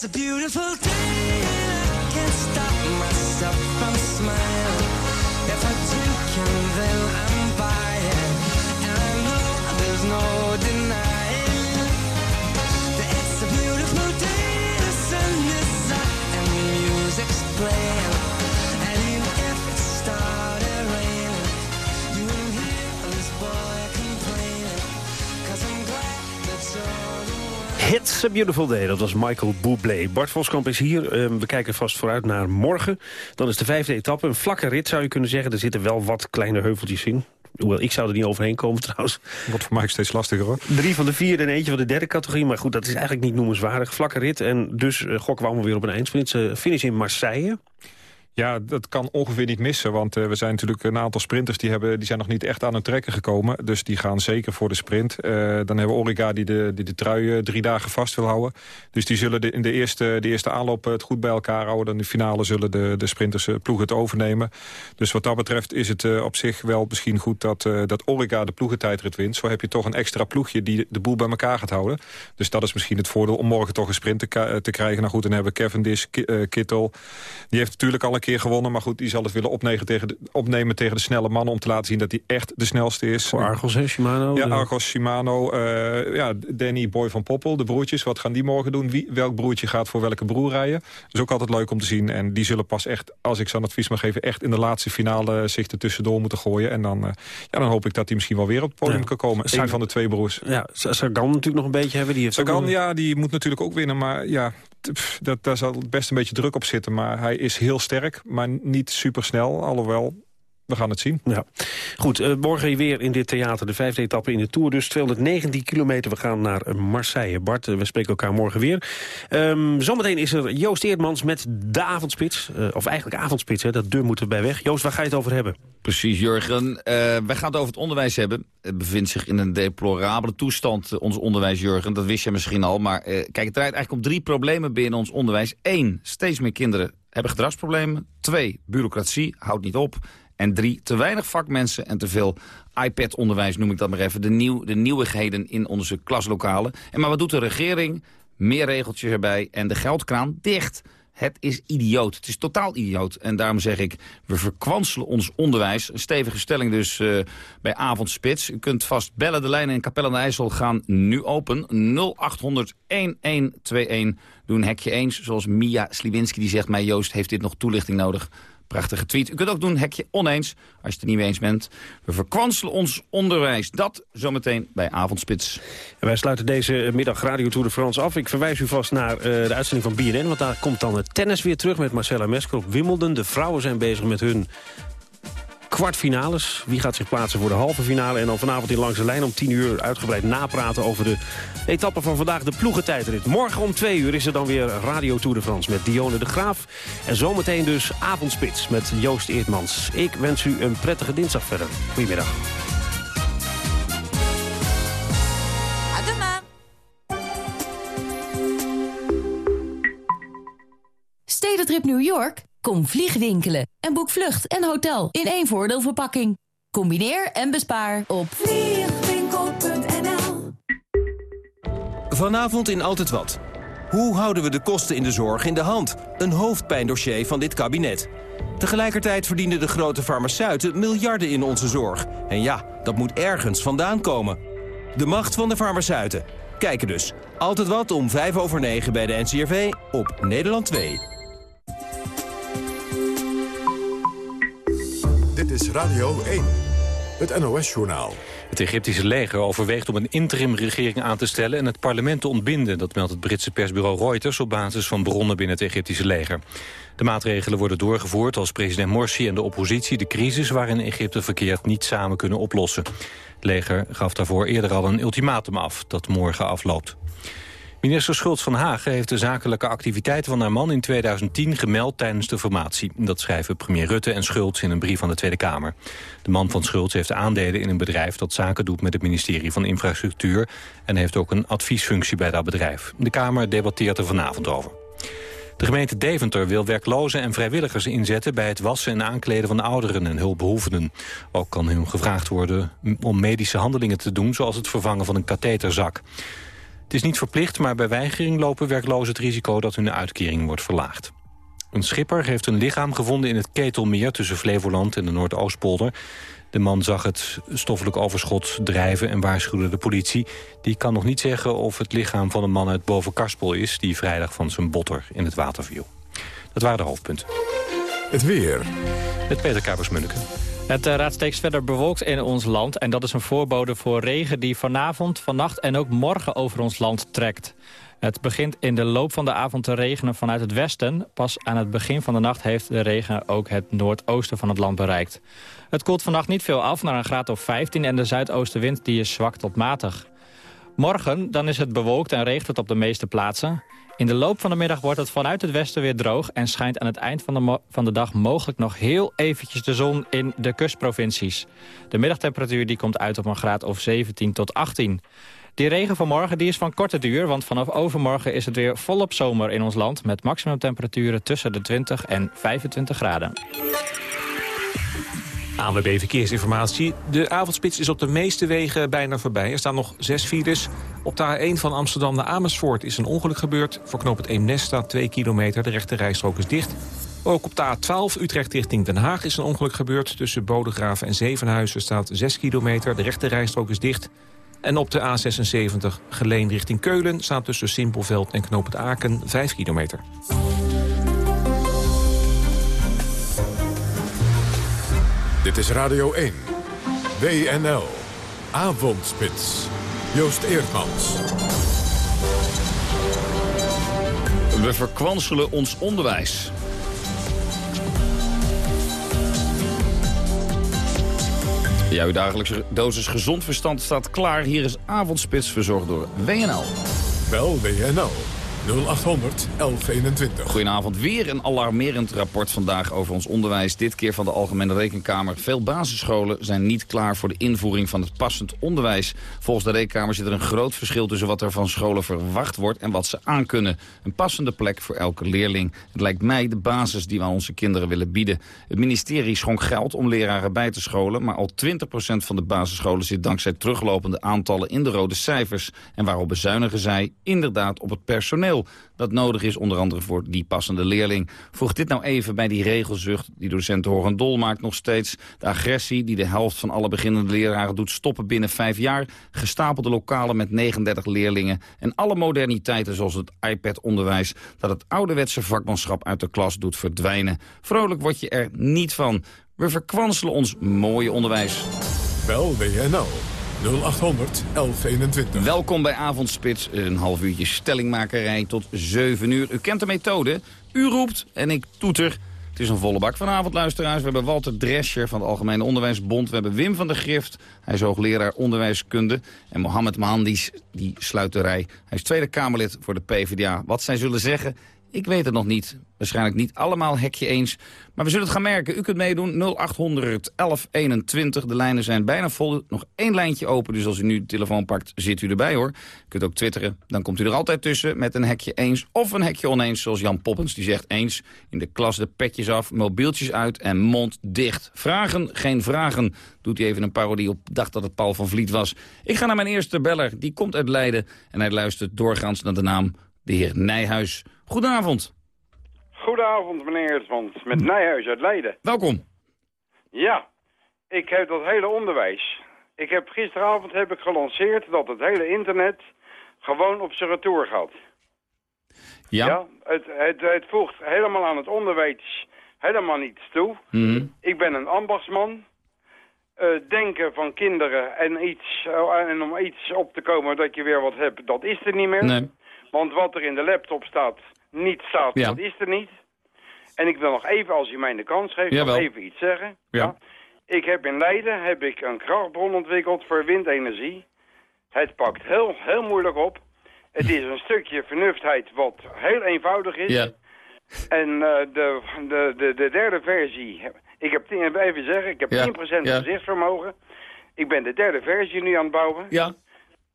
It's a beautiful day, a Beautiful Day, dat was Michael Bublé. Bart Voskamp is hier. Ehm, we kijken vast vooruit naar morgen. Dan is de vijfde etappe. Een vlakke rit zou je kunnen zeggen. Er zitten wel wat kleine heuveltjes in. Hoewel, ik zou er niet overheen komen <laughs> trouwens. Wordt voor mij steeds lastiger hoor. Drie van de vierde en eentje van de derde categorie. Maar goed, dat is eigenlijk niet noemenswaardig. Vlakke rit en dus eh, gokken we allemaal weer op een eindsprint. Ze finish in Marseille. Ja, dat kan ongeveer niet missen. Want eh, we zijn natuurlijk een aantal sprinters die, hebben, die zijn nog niet echt aan het trekken gekomen. Dus die gaan zeker voor de sprint. Eh, dan hebben we Origa die de, die de trui eh, drie dagen vast wil houden. Dus die zullen de, in de eerste, de eerste aanloop het goed bij elkaar houden. Dan in de finale zullen de, de sprinters eh, ploeg het overnemen. Dus wat dat betreft is het op zich wel misschien goed dat, dat Origa de ploegentijdrit wint. Zo heb je toch een extra ploegje die de boel bij elkaar gaat houden. Dus dat is misschien het voordeel om morgen toch een sprint te, te krijgen. Nou goed, dan hebben we eh, Kittel. Die heeft natuurlijk al een keer gewonnen. Maar goed, die zal het willen opnemen tegen, de, opnemen tegen de snelle mannen... om te laten zien dat hij echt de snelste is. Voor Argos, hè, Shimano? Ja, De- Argos, Shimano. eh, ja, Danny, Boy van Poppel, de broertjes. Wat gaan die morgen doen? Wie, welk broertje gaat voor welke broer rijden? Dat is ook altijd leuk om te zien. En die zullen pas echt, als ik zo'n advies mag geven... echt in de laatste finale zich er tussendoor moeten gooien. En dan, eh, ja, dan hoop ik dat hij misschien wel weer op het podium Ja. kan komen. Eén van de twee broers. Ja, Sa- Sagan natuurlijk nog een beetje hebben. Die heeft Sagan, nog- ja, die moet natuurlijk ook winnen. Maar ja, dat, daar zal best een beetje druk op zitten. Maar hij is heel sterk, maar niet super snel. Alhoewel, we gaan het zien. Ja. Goed, eh, morgen weer in dit theater. De vijfde etappe in de Tour. Dus 219 kilometer. We gaan naar Marseille. Bart, eh, we spreken elkaar morgen weer. Ehm, zometeen is er Joost Eerdmans met de avondspits. Eh, of eigenlijk avondspits, hè. dat deur moet erbij weg. Joost, waar ga je het over hebben? Precies, Jurgen. Eh, wij gaan het over het onderwijs hebben. Het bevindt zich in een deplorabele toestand, ons onderwijs, Jurgen. Dat wist je misschien al. Maar eh, kijk, het draait eigenlijk om drie problemen binnen ons onderwijs. Eén, steeds meer kinderen hebben gedragsproblemen. Twee, bureaucratie houdt niet op. En drie, te weinig vakmensen en te veel iPad-onderwijs, noem ik dat maar even. De, nieuw, de nieuwigheden in onze klaslokalen. En maar wat doet de regering? Meer regeltjes erbij en de geldkraan dicht. Het is idioot. Het is totaal idioot. En daarom zeg ik, we verkwanselen ons onderwijs. Een stevige stelling dus eh, bij Avondspits. U kunt vast bellen. De lijnen in Capelle aan de IJssel gaan nu open. 0800 1121. Doe een hekje eens. Zoals Mia Sliwinski die zegt mij... Joost, heeft dit nog toelichting nodig? Prachtige tweet. U kunt ook doen hekje oneens, als je het er niet mee eens bent. We verkwanselen ons onderwijs. Dat zometeen bij Avondspits. En wij sluiten deze middag Radio Tour de France af. Ik verwijs u vast naar eh, de uitzending van BNN. Want daar komt dan het tennis weer terug met Marcella Mesker op Wimbledon. De vrouwen zijn bezig met hun kwartfinales. Wie gaat zich plaatsen voor de halve finale? En dan vanavond in Langs de Lijn om 10 uur uitgebreid napraten... over de etappe van vandaag, de ploegentijdrit. Morgen om 2 uur is er dan weer Radio Tour de France met Dione de Graaf. En zometeen dus Avondspits met Joost Eertmans. Ik wens u een prettige dinsdag verder. Goedemiddag. Stedentrip New York? Kom vliegwinkelen en boek vlucht en hotel in één voordeelverpakking. Combineer en bespaar op vliegwinkel.nl Vanavond in Altijd Wat. Hoe houden we de kosten in de zorg in de hand? Een hoofdpijndossier van dit kabinet. Tegelijkertijd verdienen de grote farmaceuten miljarden in onze zorg. En ja, dat moet ergens vandaan komen. De macht van de farmaceuten. Kijken dus. Altijd wat om 5 over 9 bij de NCRV op Nederland 2. Dit is Radio 1, het NOS-journaal. Het Egyptische leger overweegt om een interimregering aan te stellen... en het parlement te ontbinden. Dat meldt het Britse persbureau Reuters op basis van bronnen binnen het Egyptische leger. De maatregelen worden doorgevoerd als president Morsi en de oppositie... de crisis waarin Egypte verkeert niet samen kunnen oplossen. Het leger gaf daarvoor eerder al een ultimatum af dat morgen afloopt. Minister Schultz van Hagen heeft de zakelijke activiteiten van haar man in 2010 gemeld tijdens de formatie. Dat schrijven premier Rutte en Schultz in een brief aan de Tweede Kamer. De man van Schultz heeft aandelen in een bedrijf dat zaken doet met het ministerie van Infrastructuur en heeft ook een adviesfunctie bij dat bedrijf. De Kamer debatteert er vanavond over. De gemeente Deventer wil werklozen en vrijwilligers inzetten... bij het wassen en aankleden van ouderen en hulpbehoevenden. Ook kan hun gevraagd worden om medische handelingen te doen... zoals het vervangen van een katheterzak. Het is niet verplicht, maar bij weigering lopen werklozen het risico dat hun uitkering wordt verlaagd. Een schipper heeft een lichaam gevonden in het Ketelmeer tussen Flevoland en de Noordoostpolder. De man zag het stoffelijk overschot drijven en waarschuwde de politie. Die kan nog niet zeggen of het lichaam van een man uit Bovenkarspel is... die vrijdag van zijn botter in het water viel. Dat waren de hoofdpunten. Het weer. Met Peter Kabers-Munneke. Het uh, raad verder bewolkt in ons land. En dat is een voorbode voor regen die vanavond, vannacht en ook morgen over ons land trekt. Het begint in de loop van de avond te regenen vanuit het westen. Pas aan het begin van de nacht heeft de regen ook het noordoosten van het land bereikt. Het koelt vannacht niet veel af naar een graad of 15 en de zuidoostenwind die is zwak tot matig. Morgen dan is het bewolkt en regent het op de meeste plaatsen. In de loop van de middag wordt het vanuit het westen weer droog... en schijnt aan het eind van de, van de dag mogelijk nog heel eventjes de zon in de kustprovincies. De middagtemperatuur die komt uit op een graad of 17 tot 18. Die regen van morgen die is van korte duur, want vanaf overmorgen is het weer volop zomer in ons land... met maximumtemperaturen tussen de 20 en 25 graden. ANWB Verkeersinformatie. De avondspits is op de meeste wegen bijna voorbij. Er staan nog zes files. Op de A1 van Amsterdam naar Amersfoort is een ongeluk gebeurd. Voor knoop het Eemnes staat 2 kilometer. De rechte rijstrook is dicht. Ook op de A12 Utrecht richting Den Haag is een ongeluk gebeurd. Tussen Bodegraven en Zevenhuizen staat 6 kilometer. De rechte rijstrook is dicht. En op de A76 Geleen richting Keulen staat tussen Simpelveld en Knoop het Aken 5 kilometer. Dit is Radio 1. WNL. Avondspits. Joost Eerdmans. We verkwanselen ons onderwijs. Jouw dagelijkse dosis gezond verstand staat klaar. Hier is Avondspits verzorgd door WNL. Bel WNL 0800 1121. Goedenavond. Weer een alarmerend rapport vandaag over ons onderwijs. Dit keer van de Algemene Rekenkamer. Veel basisscholen zijn niet klaar voor de invoering van het passend onderwijs. Volgens de Rekenkamer zit er een groot verschil tussen wat er van scholen verwacht wordt en wat ze aankunnen. Een passende plek voor elke leerling. Het lijkt mij de basis die we aan onze kinderen willen bieden. Het ministerie schonk geld om leraren bij te scholen, maar al 20% van de basisscholen zit dankzij teruglopende aantallen in de rode cijfers. En waarop bezuinigen zij? Inderdaad op het personeel dat nodig is, onder andere voor die passende leerling. Voeg dit nou even bij die regelzucht die docenten Horen Dol maakt nog steeds. De agressie die de helft van alle beginnende leraren doet stoppen binnen vijf jaar. Gestapelde lokalen met 39 leerlingen. En alle moderniteiten zoals het iPad-onderwijs... dat het ouderwetse vakmanschap uit de klas doet verdwijnen. Vrolijk word je er niet van. We verkwanselen ons mooie onderwijs. Bel WNL 0800 1121. Welkom bij Avondspits, een half uurtje stellingmakerij tot 7 uur. U kent de methode, u roept en ik toeter. Het is een volle bak vanavond, luisteraars. We hebben Walter Drescher van de Algemene Onderwijsbond. We hebben Wim van der Grift, hij is hoogleraar onderwijskunde. En Mohammed Mahandis, die sluit de rij. Hij is Tweede Kamerlid voor de PvdA. Wat zij zullen zeggen, ik weet het nog niet. Waarschijnlijk niet allemaal hekje eens. Maar we zullen het gaan merken. U kunt meedoen 0800 1121. De lijnen zijn bijna vol. Nog één lijntje open. Dus als u nu de telefoon pakt, zit u erbij hoor. U kunt ook twitteren. Dan komt u er altijd tussen met een hekje eens of een hekje oneens. Zoals Jan Poppens die zegt eens. In de klas de petjes af, mobieltjes uit en mond dicht. Vragen, geen vragen. Doet hij even een parodie op. Dacht dat het Paul van Vliet was. Ik ga naar mijn eerste beller. Die komt uit Leiden. En hij luistert doorgaans naar de naam de heer Nijhuis. Goedenavond. Goedenavond, meneer Eertmans. Met Nijhuis uit Leiden. Welkom. Ja, ik heb dat hele onderwijs. Ik heb gisteravond heb ik gelanceerd dat het hele internet gewoon op zijn retour gaat. Ja? het, het, het voegt helemaal aan het onderwijs helemaal niets toe. Mhm. Ik ben een ambachtsman. Eh, denken van kinderen en, iets, eh, en om iets op te komen dat je weer wat hebt, dat is er niet meer. Nee. Want wat er in de laptop staat, niet staat, Ja. dat is er niet. En ik wil nog even, als u mij de kans geeft, nog even iets zeggen. Ja. Ik heb in Leiden heb ik een krachtbron ontwikkeld voor windenergie. Het pakt heel, heel moeilijk op. Het is een stukje vernuftheid wat heel eenvoudig is. Ja. En eh, de, de, de, de derde versie, ik heb, even zeggen, ik heb Ja, 10% ja. gezichtsvermogen. Ik ben de derde versie nu aan het bouwen. Ja.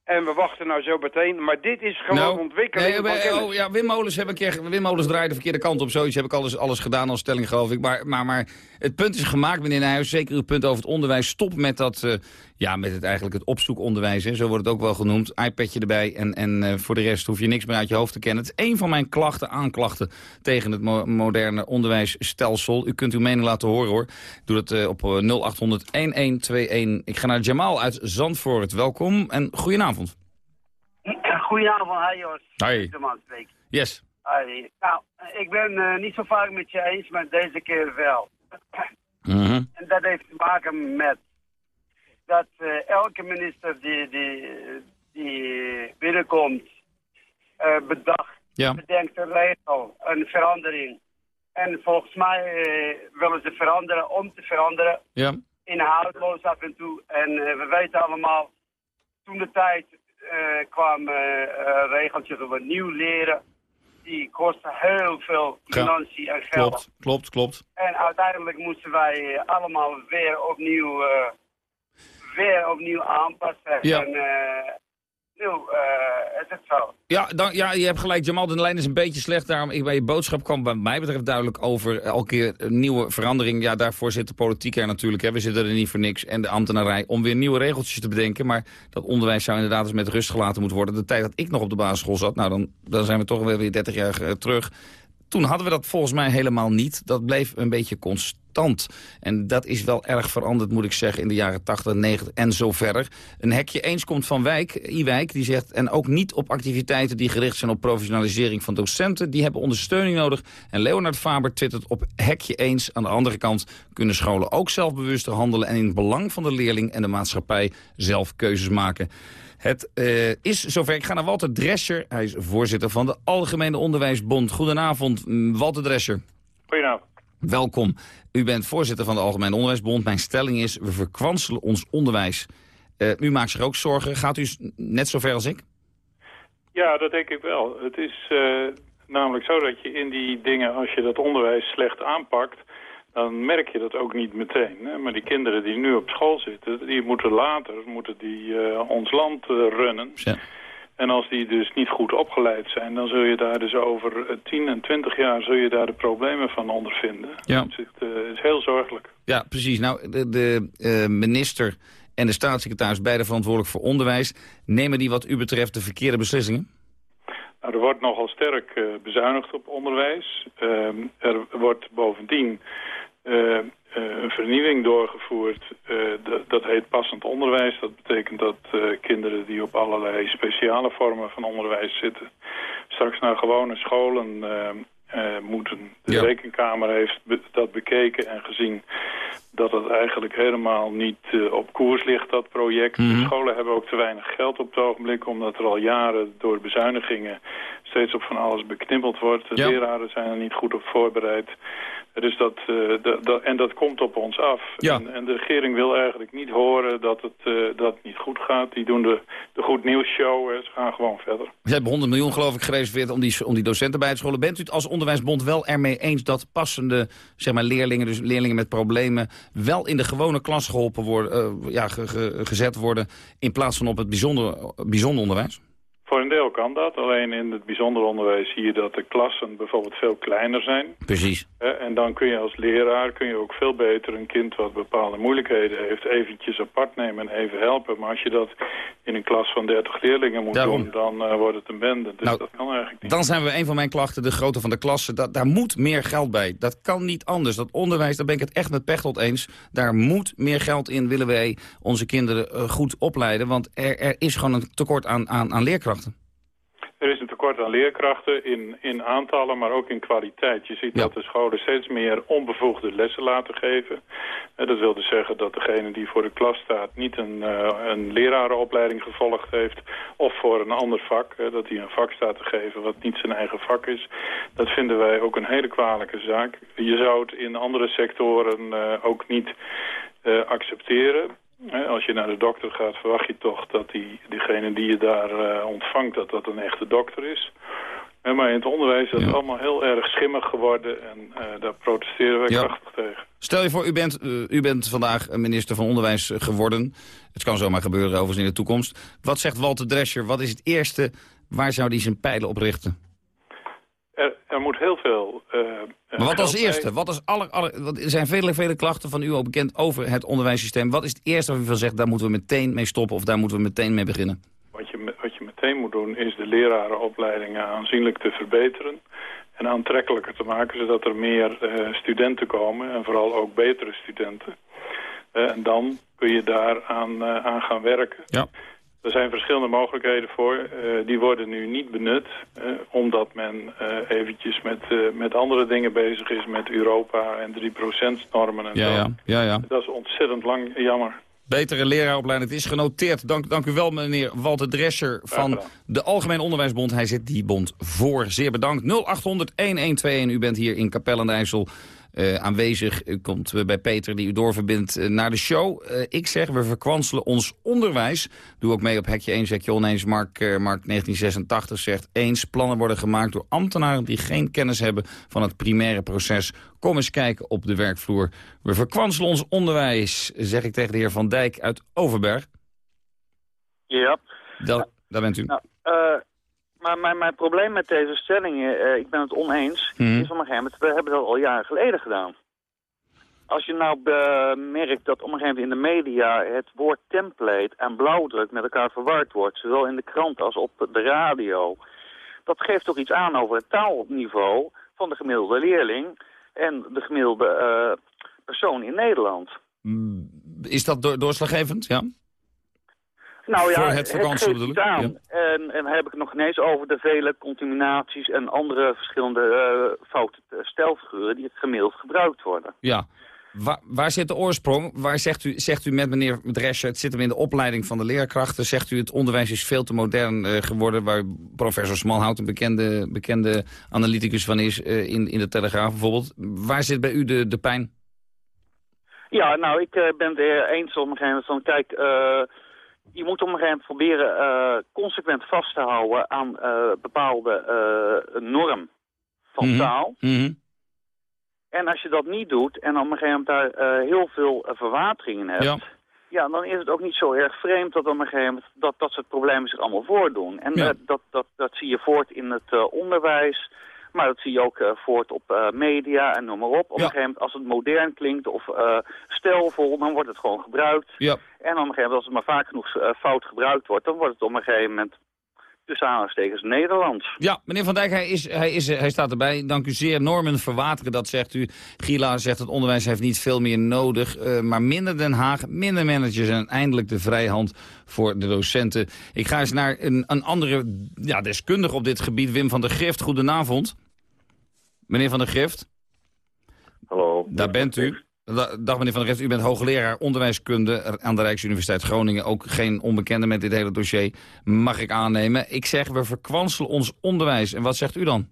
En we wachten nou zo meteen. Maar dit is gewoon Nou, ontwikkeling nee, oh, ja, Wim Molens heb ik keer, Wim Molens draaide de verkeerde kant op. Zoiets heb ik alles, alles gedaan als stelling, geloof ik. Maar, maar, maar het punt is gemaakt, meneer Nijhuis. Zeker uw punt over het onderwijs. Stop met dat, eh, ja, met het eigenlijk het opzoekonderwijs. Hè. Zo wordt het ook wel genoemd. iPadje erbij. En, en eh, voor de rest hoef je niks meer uit je hoofd te kennen. Het is één van mijn klachten, aanklachten tegen het mo- moderne onderwijsstelsel. U kunt uw mening laten horen, hoor. Doe dat eh, op eh, 0800 1121. Ik ga naar Jamal uit Zandvoort. Welkom en goedenavond. Goedenavond, hi Jos. Hi. Spreekt. Yes. Hi. Nou, ik ben eh, niet zo vaak met je eens, maar deze keer wel. Mhm. En dat heeft te maken met dat eh, elke minister die, die, die binnenkomt, eh, bedacht, Ja. bedenkt een regel, een verandering. En volgens mij eh, willen ze veranderen om te veranderen, Ja. inhoudloos af en toe. En we weten allemaal, toen de tijd eh, kwamen eh, regeltjes over nieuw leren. Die kosten heel veel financiën en geld. Klopt, klopt, klopt. En uiteindelijk moesten wij allemaal weer opnieuw, weer opnieuw aanpassen. Ja. En eh, nu eh, is het zo. Ja, dan, ja, je hebt gelijk, Jamal, de lijn is een beetje slecht. Daarom, ik, bij je boodschap kwam wat mij betreft duidelijk over elke keer een nieuwe verandering. Ja, daarvoor zit de politiek er natuurlijk. Hè. We zitten er niet voor niks. En de ambtenarij om weer nieuwe regeltjes te bedenken. Maar dat onderwijs zou inderdaad eens met rust gelaten moeten worden. De tijd dat ik nog op de basisschool zat, nou dan, dan zijn we toch weer 30 jaar eh, terug. Toen hadden we dat volgens mij helemaal niet. Dat bleef een beetje constant. En dat is wel erg veranderd, moet ik zeggen, in de jaren 80, 90 en zo verder. Een hekje eens komt van Wijk, Iwijk, die zegt... en ook niet op activiteiten die gericht zijn op professionalisering van docenten. Die hebben ondersteuning nodig. En Leonard Faber twittert op hekje eens. Aan de andere kant kunnen scholen ook zelfbewuster handelen... en in het belang van de leerling en de maatschappij zelf keuzes maken. Het eh, is zover. Ik ga naar Walter Drescher. Hij is voorzitter van de Algemene Onderwijsbond. Goedenavond, mm, Walter Drescher. Goedenavond. Welkom. U bent voorzitter van de Algemene Onderwijsbond. Mijn stelling is, we verkwanselen ons onderwijs. Eh, u maakt zich ook zorgen. Gaat u net zo ver als ik? Ja, dat denk ik wel. Het is eh, namelijk zo dat je in die dingen, als je dat onderwijs slecht aanpakt, dan merk je dat ook niet meteen. Hè? Maar die kinderen die nu op school zitten, die moeten later moeten die, eh, ons land runnen. En als die dus niet goed opgeleid zijn, dan zul je daar dus over eh, 10 en 20 jaar zul je daar de problemen van ondervinden. Ja. Dus het eh, is heel zorgelijk. Ja, precies. Nou, de, de eh, minister en de staatssecretaris, beide verantwoordelijk voor onderwijs... nemen die wat u betreft de verkeerde beslissingen? Nou, er wordt nogal sterk eh, bezuinigd op onderwijs. Ehm, er wordt bovendien eh, eh, een vernieuwing doorgevoerd. eh, dat, heet passend onderwijs. Dat betekent dat eh, kinderen die op allerlei speciale vormen van onderwijs zitten... straks naar gewone scholen eh, eh, moeten. De Ja. rekenkamer heeft dat bekeken en gezien dat het eigenlijk helemaal niet eh, op koers ligt, dat project. Mhm. De scholen hebben ook te weinig geld op het ogenblik... omdat er al jaren door bezuinigingen steeds op van alles beknibbeld wordt. De Ja. leraren zijn er niet goed op voorbereid. Dus dat, eh, de- de- en dat komt op ons af. Ja. En, en de regering wil eigenlijk niet horen dat het, eh, dat het niet goed gaat. Die doen de, de goed nieuws show. hè. Ze gaan gewoon verder. Ze hebben 100 miljoen geloof ik gereserveerd om die, om die docenten bij te scholen. Bent u het als onderwijsbond wel ermee eens dat passende zeg maar, leerlingen, dus leerlingen met problemen, wel in de gewone klas geholpen worden, eh, ja, ge- ge- gezet worden in plaats van op het bijzonder, bijzonder onderwijs? Voor een deel kan dat. Alleen in het bijzonder onderwijs zie je dat de klassen bijvoorbeeld veel kleiner zijn. Precies. En dan kun je als leraar kun je ook veel beter een kind wat bepaalde moeilijkheden heeft... eventjes apart nemen en even helpen. Maar als je dat in een klas van 30 leerlingen moet Daarom. doen... dan eh, wordt het een bende. Dus Nou, dat kan eigenlijk niet. Dan zijn we een van mijn klachten, de grootte van de klasse. Dat, daar moet meer geld bij. Dat kan niet anders. Dat onderwijs, daar ben ik het echt met Pechtold eens. Daar moet meer geld in, willen wij onze kinderen eh, goed opleiden. Want er, er is gewoon een tekort aan, aan, aan leerkrachten. Tekort aan leerkrachten in, in aantallen, maar ook in kwaliteit. Je ziet dat de scholen steeds meer onbevoegde lessen laten geven. Eh, dat wil dus zeggen dat degene die voor de klas staat niet een, eh, een lerarenopleiding gevolgd heeft of voor een ander vak, eh, dat hij een vak staat te geven wat niet zijn eigen vak is. Dat vinden wij ook een hele kwalijke zaak. Je zou het in andere sectoren ook niet accepteren. Als je naar de dokter gaat, verwacht je toch dat die, diegene die je daar eh, ontvangt, dat dat een echte dokter is. Maar in het onderwijs is dat allemaal heel erg schimmig geworden en eh, daar protesteren wij Ja. krachtig tegen. Stel je voor, u bent, eh, u bent vandaag een minister van Onderwijs geworden. Het kan zomaar gebeuren overigens in de toekomst. Wat zegt Walter Drescher? Wat is het eerste? Waar zou hij zijn pijlen op richten? Er, er moet heel veel... eh, Maar wat als bij. eerste? Wat als aller, aller, wat, er zijn vele, vele klachten van u al bekend over het onderwijssysteem. Wat is het eerste waar u van zegt, daar moeten we meteen mee stoppen... of daar moeten we meteen mee beginnen? Wat je, wat je meteen moet doen is de lerarenopleidingen aanzienlijk te verbeteren en aantrekkelijker te maken, zodat er meer eh, studenten komen en vooral ook betere studenten. Eh, en dan kun je daar aan, eh, aan gaan werken. Ja. Er zijn verschillende mogelijkheden voor. Eh, die worden nu niet benut, eh, omdat men eh, eventjes met, met andere dingen bezig is, met Europa en 3%-normen en Ja, zo. ja, ja, ja. Dat is ontzettend lang jammer. Betere leraaropleiding, het is genoteerd. Dank, dank u wel, meneer Walter Drescher van de Algemeen Onderwijsbond. Hij zit die bond voor. Zeer bedankt. 0800-1121. U bent hier in Capelle aan de IJssel eh, aanwezig. U komt eh, bij Peter, die u doorverbindt eh, naar de show. Ik zeg, we verkwanselen ons onderwijs. Doe ook mee op hekje 1, hekje oneens. Mark, Mark 1986 zegt... eens plannen worden gemaakt door ambtenaren die geen kennis hebben... van het primaire proces. Kom eens kijken op de werkvloer. We verkwanselen ons onderwijs, zeg ik tegen de heer Van Dijk uit Overberg. Ja. Da daar bent u. Nou, eh, maar mijn, mijn probleem met deze stelling, eh, ik ben het oneens, Mhm. is op een gegeven moment, we hebben dat al jaren geleden gedaan. Als je nou merkt dat op een gegeven moment in de media het woord template en blauwdruk met elkaar verward wordt, zowel in de krant als op de radio, dat geeft toch iets aan over het taalniveau van de gemiddelde leerling en de gemiddelde eh, persoon in Nederland. Is dat door, doorslaggevend? Ja. Nou ja, Voor het het, vakantie aan. Ja. En, en heb ik het nog ineens over de vele contaminaties en andere verschillende eh, foute stelfiguren die gemiddeld gebruikt worden. ja. Waar, waar zit de oorsprong? Waar zegt u, zegt u met meneer Drescher, het zit hem in de opleiding van de leerkrachten. Zegt u het onderwijs is veel te modern eh, geworden, waar professor Smalhout een bekende, bekende analyticus van is eh, in, in de Telegraaf bijvoorbeeld. Waar zit bij u de, de pijn? Ja, nou, ik ben het er eens op een gegeven moment van, kijk, je moet op een gegeven moment proberen eh, consequent vast te houden aan eh, bepaalde eh norm van Mhm. taal. Mhm. En als je dat niet doet en op een gegeven moment daar heel veel verwatering in hebt... Ja. Ja, dan is het ook niet zo erg vreemd dat op een gegeven moment dat, dat soort problemen zich allemaal voordoen. En Ja. dat, dat, dat zie je voort in het onderwijs, maar dat zie je ook eh, voort op eh, media en noem maar op. Op een gegeven moment als het modern klinkt of eh stijlvol, dan wordt het gewoon gebruikt. Ja. En op een gegeven moment als het maar vaak genoeg fout gebruikt wordt, dan wordt het op een gegeven moment tussen aanhalingstekens Nederlands. Ja, meneer Van Dijk, hij, is, hij, is, hij staat erbij. Dank u zeer. Normen verwateren, dat zegt u. Gila zegt het onderwijs heeft niet veel meer nodig. eh, maar minder Den Haag, minder managers en eindelijk de vrijhand voor de docenten. Ik ga eens naar een, een andere ja, deskundige op dit gebied, Wim van der Grift. Goedenavond. Meneer van der Grift. Hallo. Daar bent u. Da- Dag meneer Van der Reft, u bent hoogleraar onderwijskunde aan de Rijksuniversiteit Groningen. Ook geen onbekende met dit hele dossier, mag ik aannemen. Ik zeg, we verkwanselen ons onderwijs. En wat zegt u dan?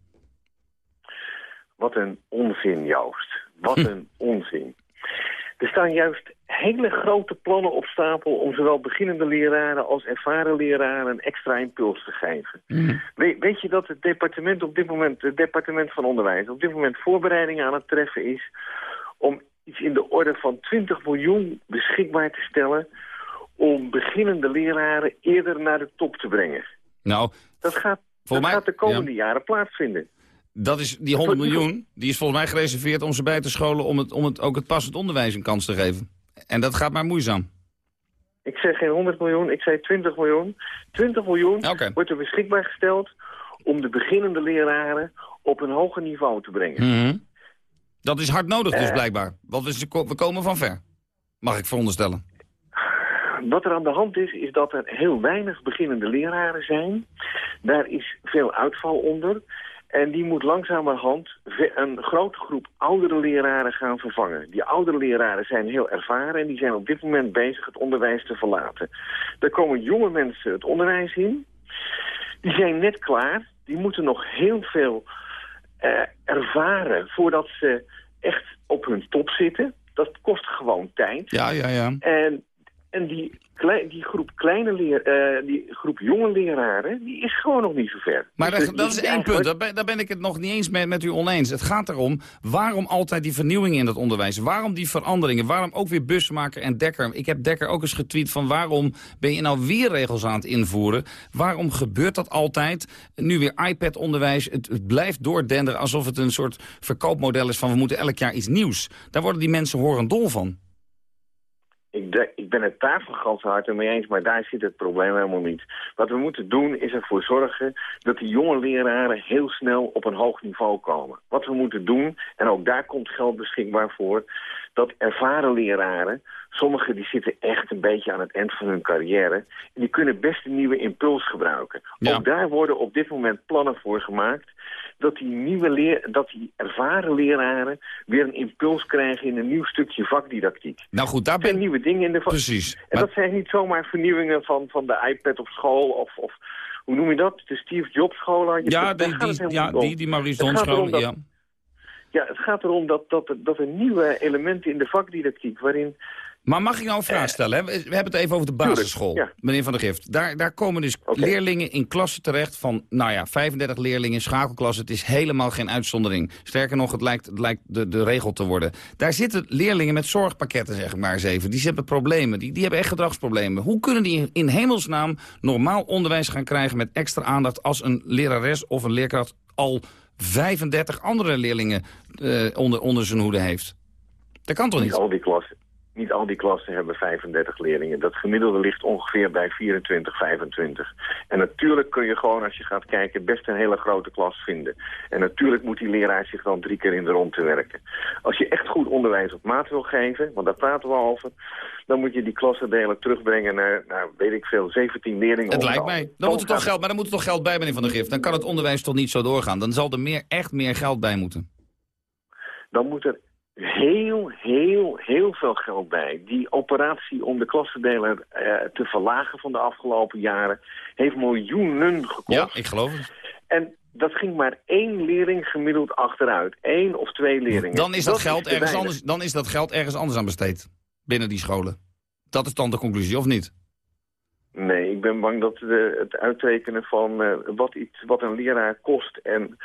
Wat een onzin, Joost. Wat een onzin. Er staan juist hele grote plannen op stapel om zowel beginnende leraren als ervaren leraren een extra impuls te geven. We- weet je dat het departement op dit moment, het departement van onderwijs, op dit moment voorbereidingen aan het treffen is om iets in de orde van 20 miljoen beschikbaar te stellen om beginnende leraren eerder naar de top te brengen. Nou, Dat gaat, dat mij- gaat de komende jaren plaatsvinden. dat is, die 100 miljoen die is volgens mij gereserveerd om ze bij te scholen... om, het, om het, ook het passend onderwijs een kans te geven. En dat gaat maar moeizaam. Ik zeg geen 100 miljoen, ik zei 20 miljoen. 20 miljoen wordt er beschikbaar gesteld om de beginnende leraren op een hoger niveau te brengen. Mhm. Dat is hard nodig dus Eh. blijkbaar. Want we, we komen van ver. Mag ik veronderstellen. Wat er aan de hand is, is dat er heel weinig beginnende leraren zijn. Daar is veel uitval onder. En die moet langzamerhand een grote groep oudere leraren gaan vervangen. Die oudere leraren zijn heel ervaren en die zijn op dit moment bezig het onderwijs te verlaten. Er komen jonge mensen het onderwijs in. Die zijn net klaar. Die moeten nog heel veel eh, ervaren voordat ze echt op hun top zitten. Dat kost gewoon tijd. Ja, ja, ja. En, en die, die, groep kleine leer, eh, die groep jonge leraren, die is gewoon nog niet zo ver. Maar Dus dat, het dat is één eigenlijk- punt, daar ben, daar ben ik het nog niet eens met, met u oneens. Het gaat erom, waarom altijd die vernieuwing in dat onderwijs? Waarom die veranderingen? Waarom ook weer busmaker en Dekker? Ik heb Dekker ook eens getweet van waarom ben je nou weer regels aan het invoeren? Waarom gebeurt dat altijd? Nu weer iPad-onderwijs, het, het blijft doordenderen alsof het een soort verkoopmodel is van we moeten elk jaar iets nieuws. Daar worden die mensen horendol van. Ik, de- ik ben het daar van ganse harte mee eens, maar daar zit het probleem helemaal niet. Wat we moeten doen is ervoor zorgen dat die jonge leraren heel snel op een hoog niveau komen. Wat we moeten doen, en ook daar komt geld beschikbaar voor, dat ervaren leraren, sommigen die zitten echt een beetje aan het eind van hun carrière, en die kunnen best een nieuwe impuls gebruiken. Ook daar worden op dit moment plannen voor gemaakt dat die, nieuwe leer, dat die ervaren leraren weer een impuls krijgen in een nieuw stukje vakdidactiek. Nou goed, daar ben... nieuwe dingen in de vak. Precies. En dat zijn niet zomaar vernieuwingen van, van de iPad op school of, of hoe noem je dat? De Steve Jobs school. Ja, die, die, ja die, Maurice ja. Ja, het gaat erom dat, dat, er- dat er nieuwe elementen in de vakdidactiek waarin... Maar mag ik nou een vraag stellen? hè? We hebben het even over de basisschool, ja. meneer Van der Gift. Daar, daar komen dus leerlingen in klassen terecht van, nou ja, 35 leerlingen, schakelklassen. Het is helemaal geen uitzondering. Sterker nog, het lijkt, het lijkt de, de regel te worden. Daar zitten leerlingen met zorgpakketten, zeg ik maar eens even. Die hebben problemen, die, die hebben echt gedragsproblemen. Hoe kunnen die in hemelsnaam normaal onderwijs gaan krijgen met extra aandacht... als een lerares of een leerkracht al 35 andere leerlingen eh, onder, onder zijn hoede heeft? Dat kan toch Niet niet? al die klassen. Niet al die klassen hebben 35 leerlingen. Dat gemiddelde ligt ongeveer bij 24, 25. En natuurlijk kun je gewoon, als je gaat kijken, best een hele grote klas vinden. En natuurlijk moet die leraar zich dan drie keer in de rond te werken. Als je echt goed onderwijs op maat wil geven, want daar praten we over... dan moet je die klassendelen terugbrengen naar, naar weet ik veel, 17 leerlingen. Het lijkt mij. Dan moet er toch geld, maar dan moet er toch geld bij, meneer Van der Gift. Dan kan het onderwijs toch niet zo doorgaan. Dan zal er meer, echt meer geld bij moeten. dan moet er heel, heel, heel veel geld bij. Die operatie om de klassendelen eh, te verlagen van de afgelopen jaren... heeft miljoenen gekost. Ja, ik geloof het. En dat ging maar één leerling gemiddeld achteruit. Eén of twee leerlingen. Dan is dat, geld ergens weinig. anders, dan is dat geld ergens anders aan besteed. Binnen die scholen. Dat is dan de conclusie, of niet? Nee, ik ben bang dat de, het uitrekenen van eh, wat, iets, wat een leraar kost... en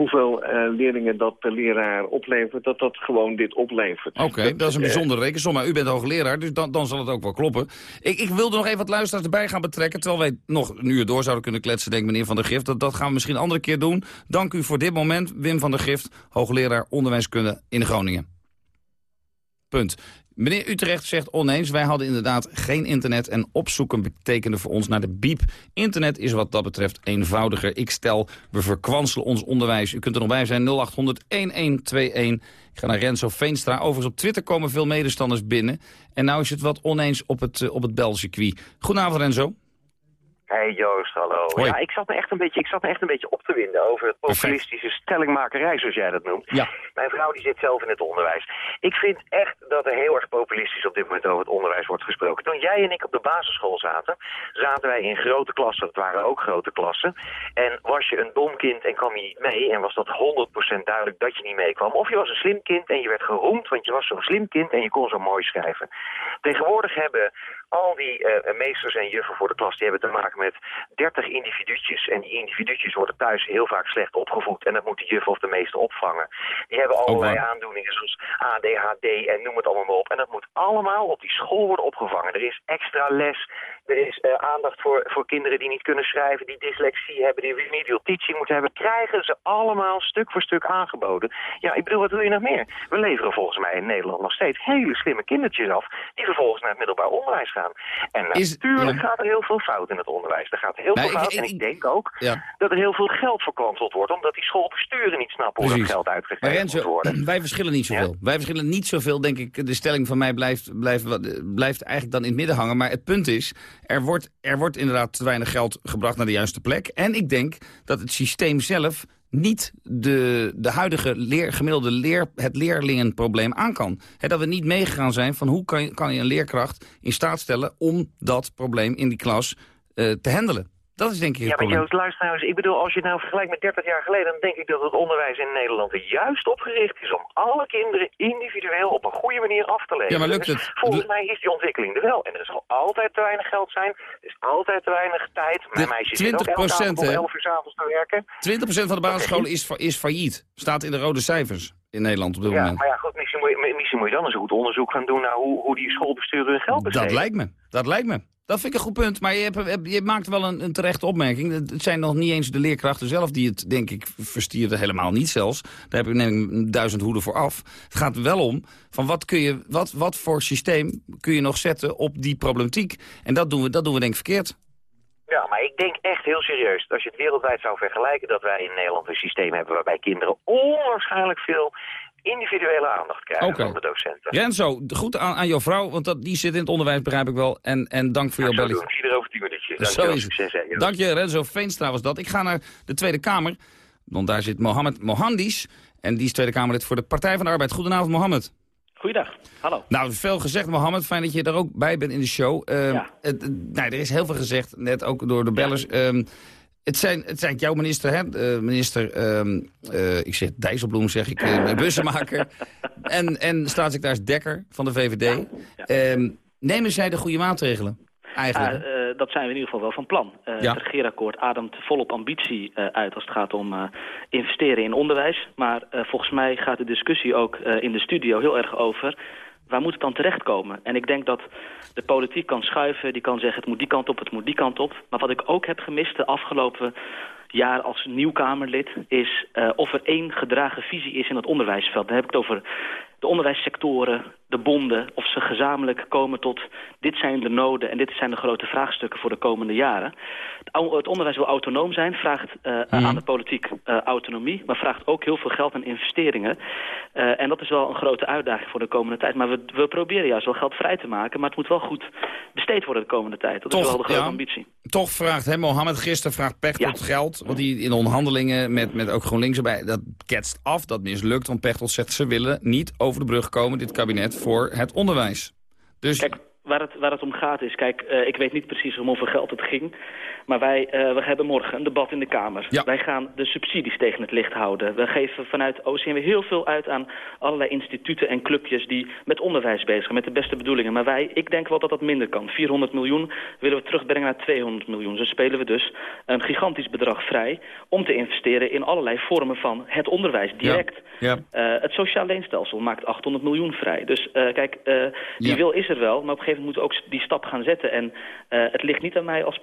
hoeveel eh, leerlingen dat de leraar oplevert... dat dat gewoon dit oplevert. Oké, dat is een eh, bijzondere rekensom. Maar u bent hoogleraar, dus dan, dan zal het ook wel kloppen. Ik, ik wilde nog even wat luisteraars erbij gaan betrekken... terwijl wij nog een uur door zouden kunnen kletsen, denk meneer Van der Gift. Dat, dat gaan we misschien een andere keer doen. Dank u voor dit moment, Wim van der Gift... hoogleraar onderwijskunde in Groningen. Punt. Meneer Utrecht zegt oneens, wij hadden inderdaad geen internet... en opzoeken betekende voor ons naar de biep. Internet is wat dat betreft eenvoudiger. Ik stel, we verkwanselen ons onderwijs. U kunt er nog bij zijn, 0800-1121. Ik ga naar Renzo Veenstra. Overigens op Twitter komen veel medestanders binnen. En nou is het wat oneens op het, eh, op het belcircuit. Goedenavond Renzo. Hey Joost, hallo. Hoi. Ja, ik zat, me echt een beetje, ik zat me echt een beetje op te winden over het populistische stellingmakerij, zoals jij dat noemt. Ja. Mijn vrouw die zit zelf in het onderwijs. Ik vind echt dat er heel erg populistisch op dit moment over het onderwijs wordt gesproken. Toen jij en ik op de basisschool zaten, zaten wij in grote klassen. Het waren ook grote klassen. En was je een dom kind en kwam je niet mee, en was dat 100% duidelijk dat je niet meekwam. Of je was een slim kind en je werd geroemd, want je was zo'n slim kind en je kon zo mooi schrijven. Tegenwoordig hebben al die eh, meesters en juffen voor de klas, die hebben te maken met 30 individuutjes. En die individuutjes worden thuis heel vaak slecht opgevoed. En dat moet de juf of de meester opvangen. Die hebben allerlei aandoeningen zoals ADHD en noem het allemaal maar op. En dat moet allemaal op die school worden opgevangen. Er is extra les. Er is eh, aandacht voor, voor kinderen die niet kunnen schrijven, die dyslexie hebben, die remedial teaching moeten hebben. Krijgen ze allemaal stuk voor stuk aangeboden. Ja, ik bedoel, wat wil je nog meer? We leveren volgens mij in Nederland nog steeds hele slimme kindertjes af, die vervolgens naar het middelbaar onderwijs gaan. En Is- natuurlijk ja. gaat er heel veel fout in het onderwijs. Er gaat heel Nou, veel fout. ik- en ik denk ook Ja. dat er heel veel geld verkwanseld wordt, omdat die schoolbesturen niet snappen hoe dat Precies. geld Maar uitgegeven moet Renzo, worden. <clears throat> wij verschillen niet zoveel. Wij verschillen niet zoveel, denk ik. De stelling van mij blijft, blijft, blijft eigenlijk dan in het midden hangen. Maar het punt is, er wordt, er wordt inderdaad te weinig geld gebracht naar de juiste plek. En ik denk dat het systeem zelf niet de, de huidige leer, gemiddelde leer, het leerlingenprobleem aan kan. Hè, dat we niet meegegaan zijn van hoe kan je, kan je een leerkracht in staat stellen... om dat probleem in die klas eh, te handelen. Dat is denk ik Ja, maar. Joost, luister nou eens. Ik bedoel, als je het nou vergelijkt met 30 jaar geleden... dan denk ik dat het onderwijs in Nederland er juist opgericht is... om alle kinderen individueel op een goede manier af te leveren. Ja, maar lukt Dus het? volgens mij is die ontwikkeling er wel. En er zal altijd te weinig geld zijn. Er is altijd te weinig tijd. Mijn meisje zit ook elke 20% avond om hè? 11 uur 's avonds te werken. 20% van de basisscholen is, fa- is failliet. Staat in de rode cijfers in Nederland op dit Ja, moment. maar ja, goed, misschien moet, je, misschien moet je dan eens een goed onderzoek gaan doen... naar hoe, hoe die schoolbesturen hun geld besteden. Dat lijkt me. Dat lijkt me. Dat vind ik een goed punt. Maar je, hebt, je maakt wel een, terechte opmerking. Het zijn nog niet eens de leerkrachten zelf die het, denk ik, verstierden. Helemaal niet zelfs. Daar heb ik neem duizend hoeden voor af. Het gaat wel om van wat, kun je, wat, wat voor systeem kun je nog zetten op die problematiek. En dat doen we, dat doen we denk ik verkeerd. Ja, maar ik denk echt heel serieus, als je het wereldwijd zou vergelijken, dat wij in Nederland een systeem hebben waarbij kinderen onwaarschijnlijk veel individuele aandacht krijgen van de docenten. Renzo, goed aan, aan jouw vrouw, want dat, die zit in het onderwijs, begrijp ik wel. En, en dank voor jouw Zo belletje. doen, ieder over tien minuutjes. Is het. succes. hè. Dank je, Renzo Veenstra was dat. Ik ga naar de Tweede Kamer, want daar zit Mohammed Mohandis. En die is Tweede Kamerlid voor de Partij van de Arbeid. Goedenavond, Mohammed. Goeiedag, hallo. Nou, veel gezegd, Mohammed. Fijn dat je er ook bij bent in de show. Ehm, het, het- nou, er is heel veel gezegd, net ook door de bellers. Ehm, het, zijn, het zijn jouw minister, hè? Eh, minister, ehm, eh, ik zeg Dijsselbloem, zeg ik, uh, bussenmaker. <laughs> en, en staatssecretaris Dekker van de VVD. Ehm, nemen zij de goede maatregelen? Eigenlijk. Dat zijn we in ieder geval wel van plan. Ja. Het regeerakkoord ademt volop ambitie uit als het gaat om investeren in onderwijs. Maar volgens mij gaat de discussie ook in de studio heel erg over... waar moet het dan terechtkomen? En ik denk dat de politiek kan schuiven, die kan zeggen... het moet die kant op, het moet die kant op. Maar wat ik ook heb gemist de afgelopen jaar als nieuw Kamerlid... is eh, of er één gedragen visie is in het onderwijsveld. Dan heb ik het over de onderwijssectoren, de bonden... of ze gezamenlijk komen tot dit zijn de noden... en dit zijn de grote vraagstukken voor de komende jaren. Het onderwijs wil autonoom zijn, vraagt eh, aan de politiek eh, autonomie... maar vraagt ook heel veel geld en investeringen. Eh, en dat is wel een grote uitdaging voor de komende tijd. Maar we, we proberen juist wel geld vrij te maken... maar het moet wel goed besteed worden de komende tijd. Dat is wel de grote ja. ambitie. Toch vraagt hè, Mohammed gisteren vraagt Pechtold geld. Want die in onderhandelingen met, met ook GroenLinks erbij. Dat ketst af, dat mislukt. Want Pechtold zegt ze willen niet over de brug komen, dit kabinet, voor het onderwijs. Dus Kijk, waar het, waar het om gaat is, kijk, eh, ik weet niet precies om hoeveel geld het ging. Maar wij eh, we hebben morgen een debat in de Kamer. Wij gaan de subsidies tegen het licht houden. We geven vanuit OCMW heel veel uit aan allerlei instituten en clubjes die met onderwijs bezig zijn, met de beste bedoelingen. Maar wij, ik denk wel dat dat minder kan. 400 miljoen willen we terugbrengen naar 200 miljoen. Zo spelen we dus een gigantisch bedrag vrij om te investeren in allerlei vormen van het onderwijs direct. Ja. Eh, het sociaal leenstelsel maakt 800 miljoen vrij. Dus eh, kijk, die Ja. wil is er wel, maar op een gegeven moment moeten we ook die stap gaan zetten. En het ligt niet aan mij als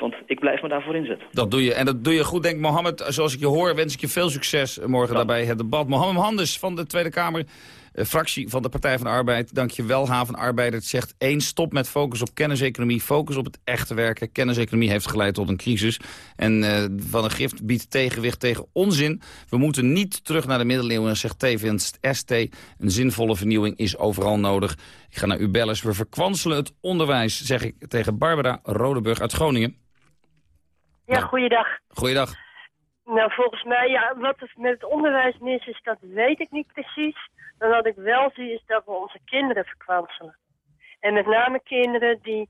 Want ik blijf me daarvoor inzetten. Dat doe je. En dat doe je goed, denk ik, Mohammed. Zoals ik je hoor, wens ik je veel succes morgen daarbij het debat. Mohammed Handes van de Tweede Kamer, eh, fractie van de Partij van de Arbeid. Dank je wel, havenarbeider. Het zegt één, stop met focus op kenniseconomie. Focus op het echte werken. Kenniseconomie heeft geleid tot een crisis. En eh, Van een Gift biedt tegenwicht tegen onzin. We moeten niet terug naar de middeleeuwen, zegt tevens ST. Een zinvolle vernieuwing is overal nodig. Ik ga naar u bellen. We verkwanselen het onderwijs, zeg ik tegen Barbara Rodeburg uit Groningen. Ja, goeiedag. Goeiedag. Nou, volgens mij, ja, wat er met het onderwijs mis is, dat weet ik niet precies. Maar wat ik wel zie, is dat we onze kinderen verkwanselen. En met name kinderen die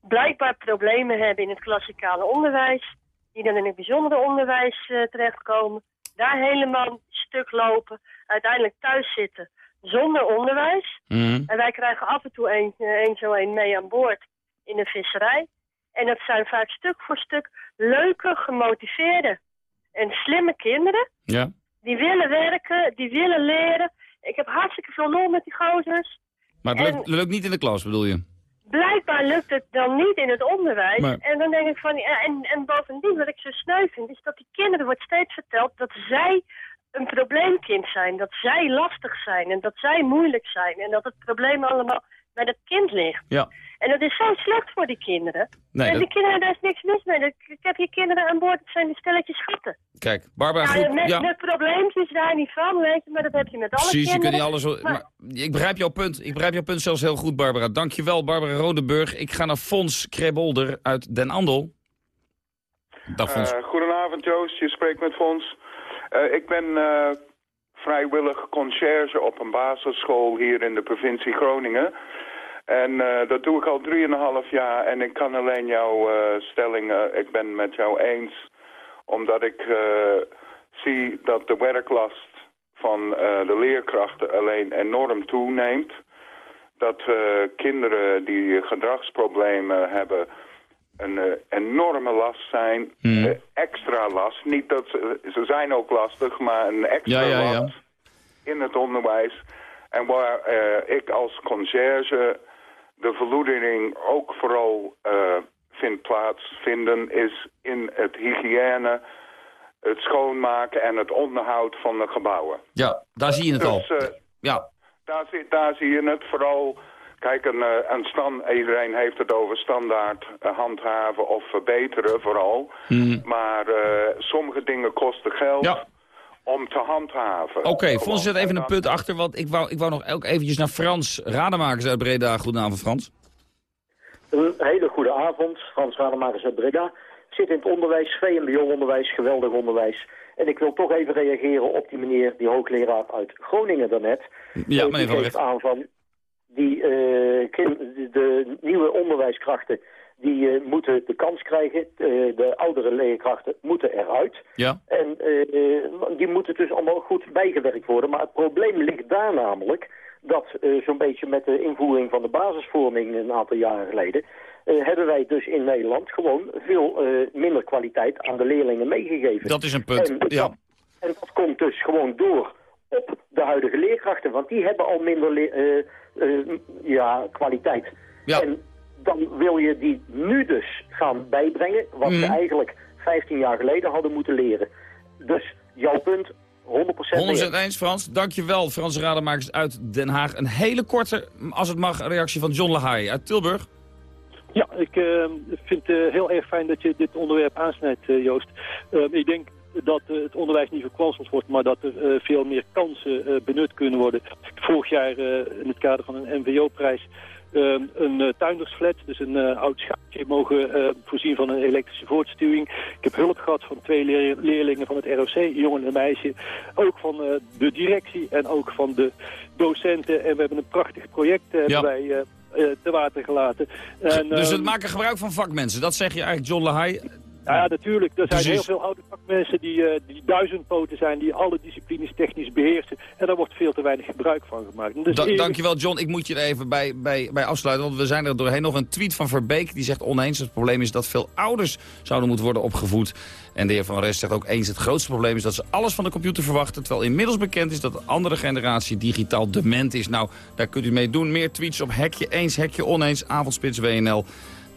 blijkbaar problemen hebben in het klassikale onderwijs, die dan in het bijzondere onderwijs eh, terechtkomen, daar helemaal stuk lopen, uiteindelijk thuis zitten zonder onderwijs. Mhm. En wij krijgen af en toe een, eh, een zo een mee aan boord in de visserij. En dat zijn vaak stuk voor stuk leuke, gemotiveerde en slimme kinderen. Ja. Die willen werken, die willen leren. Ik heb hartstikke veel lol met die gozers. Maar het lukt, lukt niet in de klas, bedoel je? Blijkbaar lukt het dan niet in het onderwijs. Maar- En dan denk ik van, ja, en, en bovendien wat ik zo sneu vind, is dat die kinderen wordt steeds verteld dat zij een probleemkind zijn. Dat zij lastig zijn en dat zij moeilijk zijn. En dat het probleem allemaal bij dat kind ligt. Ja. En dat is zo slecht voor die kinderen. Nee, en dat- die kinderen, daar is niks mis mee. Ik, heb hier kinderen aan boord, het zijn die stelletjes schatten. Kijk, Barbara, Ja, goed. met, Ja, met probleempjes daar niet van, weet je, maar dat heb je met alle precies, je kinderen. kunt niet alles... Maar- Maar, ik begrijp jouw punt. Ik begrijp jouw punt zelfs heel goed, Barbara. Dankjewel, Barbara Rodenburg. Ik ga naar Fons Krebolder uit Den Andel. Dag, Fons. Eh, goedenavond Joost, je spreekt met Fons. Eh, ik ben eh, vrijwillig conciërge op een basisschool hier in de provincie Groningen. En eh, dat doe ik al 3,5 jaar en ik kan alleen jouw eh, stelling, ik ben met jou eens. Omdat ik eh, zie dat de werklast van de leerkrachten alleen enorm toeneemt. Dat kinderen die gedragsproblemen hebben een enorme last zijn. Eh, extra last. Niet dat ze, ze zijn ook lastig, maar een extra Ja, ja, ja. last in het onderwijs. En waar ik als conciërge de verloedering ook vooral eh vindt plaatsvinden... is in het hygiëne, het schoonmaken en het onderhoud van de gebouwen. Ja, daar zie je het al. Dus eh, Ja, daar, zie, daar zie je het vooral... Kijk, een, eh, een stand, iedereen heeft het over standaard handhaven of verbeteren vooral. Mhm. Maar sommige dingen kosten geld Ja. Om te handhaven. Oké, Fons zet even een punt achter, want ik wou, ik wou nog ook eventjes naar Frans Rademakers uit Breda. Goedenavond, Frans. Een hele goede avond, Frans Rademakers uit Breda. Ik zit in het onderwijs, VMBO-onderwijs, geweldig onderwijs. En ik wil toch even reageren op die meneer, die hoogleraar uit Groningen daarnet. Ja, Eh, meneer die Van geeft Recht. aan van die eh, de nieuwe onderwijskrachten, die eh, moeten de kans krijgen. Eh, de oudere leerkrachten moeten eruit. Ja. En eh, die moeten dus allemaal goed bijgewerkt worden. Maar het probleem ligt daar namelijk dat zo'n beetje met de invoering van de basisvorming een aantal jaren geleden... hebben wij dus in Nederland gewoon veel minder kwaliteit aan de leerlingen meegegeven. Dat is een punt, En, ja. dat, en dat komt dus gewoon door op de huidige leerkrachten. Want die hebben al minder ja, kwaliteit. En dan wil je die nu dus gaan bijbrengen... wat ze Mhm. eigenlijk 15 jaar geleden hadden moeten leren. Dus jouw punt, 100% 100% meer. eens, Frans. Dankjewel, Frans Rademakers uit Den Haag. Een hele korte, als het mag, reactie van John Lahai uit Tilburg. Ja, ik eh, vind het eh, heel erg fijn dat je dit onderwerp aansnijdt, eh, Joost. Eh, ik denk dat eh, het onderwijs niet verkwanseld wordt, maar dat er eh, veel meer kansen eh, benut kunnen worden. Vorig jaar eh, in het kader van een MVO-prijs eh, een eh, tuindersflat, dus een eh, oud schaapje, mogen eh, voorzien van een elektrische voortstuwing. Ik heb hulp gehad van twee leer- leerlingen van het ROC, een jongen en een meisje. Ook van de directie en ook van de docenten. En we hebben een prachtig project eh, eh, te water gelaten. En, dus ehm, het maken gebruik van vakmensen. Dat zeg je eigenlijk, John Lahai. Ja, ja, natuurlijk. Er zijn Precies. heel veel oude vakmensen die, eh, die duizendpoten zijn, die alle disciplines technisch beheersen. En daar wordt veel te weinig gebruik van gemaakt. Dus Da- dankjewel, John. Ik moet je er even bij, bij, bij afsluiten, want we zijn er doorheen. Nog een tweet van Verbeek, die zegt oneens. Het probleem is dat veel ouders zouden moeten worden opgevoed. En de heer Van Rest zegt ook eens, het grootste probleem is dat ze alles van de computer verwachten. Terwijl inmiddels bekend is dat de andere generatie digitaal dement is. Nou, daar kunt u mee doen. Meer tweets op hekje eens, hekje oneens, avondspits WNL.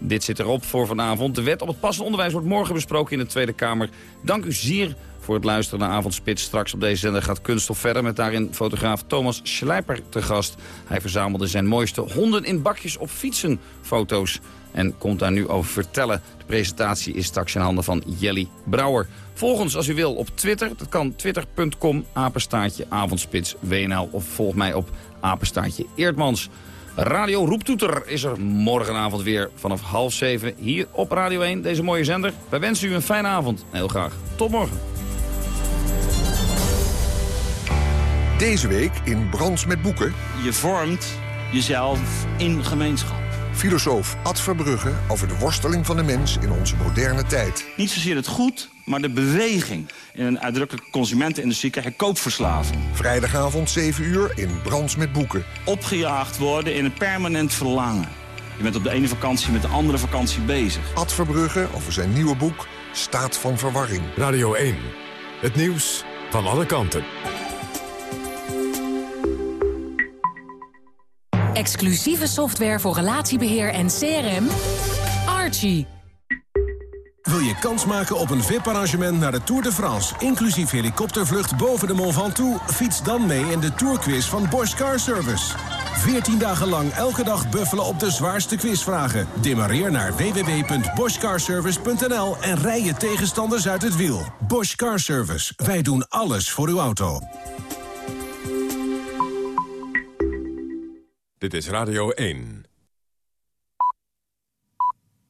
Dit zit erop voor vanavond. De wet op het passend onderwijs wordt morgen besproken in de Tweede Kamer. Dank u zeer voor het luisteren naar Avondspits. Straks op deze zender gaat Kunststof verder met daarin fotograaf Thomas Schlijper te gast. Hij verzamelde zijn mooiste honden in bakjes op fietsen foto's. En komt daar nu over vertellen. De presentatie is straks in handen van Jelly Brouwer. Volg ons als u wil op Twitter. Dat kan twitter.com apenstaartje avondspits WNL. Of volg mij op apenstaartje Eerdmans. Radio Roeptoeter is er morgenavond weer vanaf half zeven hier op Radio 1, deze mooie zender. Wij wensen u een fijne avond en heel graag tot morgen. Deze week in Brands met Boeken. Je vormt jezelf in gemeenschap. Filosoof Ad Verbrugge over de worsteling van de mens in onze moderne tijd. Niet zozeer het goed, maar de beweging. In een uitdrukkelijke consumentenindustrie krijg je koopverslaving. Vrijdagavond 7 uur in Brands met Boeken. Opgejaagd worden in een permanent verlangen. Je bent op de ene vakantie met de andere vakantie bezig. Ad Verbrugge over zijn nieuwe boek Staat van Verwarring. Radio 1. Het nieuws van alle kanten. Exclusieve software voor relatiebeheer en CRM. Archie. Wil je kans maken op een VIP-arrangement naar de Tour de France... inclusief helikoptervlucht boven de Mont Ventoux? Fiets dan mee in de Tourquiz van Bosch Car Service. 14 dagen lang elke dag buffelen op de zwaarste quizvragen. Demareer naar www.boschcarservice.nl en rij je tegenstanders uit het wiel. Bosch Car Service. Wij doen alles voor uw auto. Dit is Radio 1.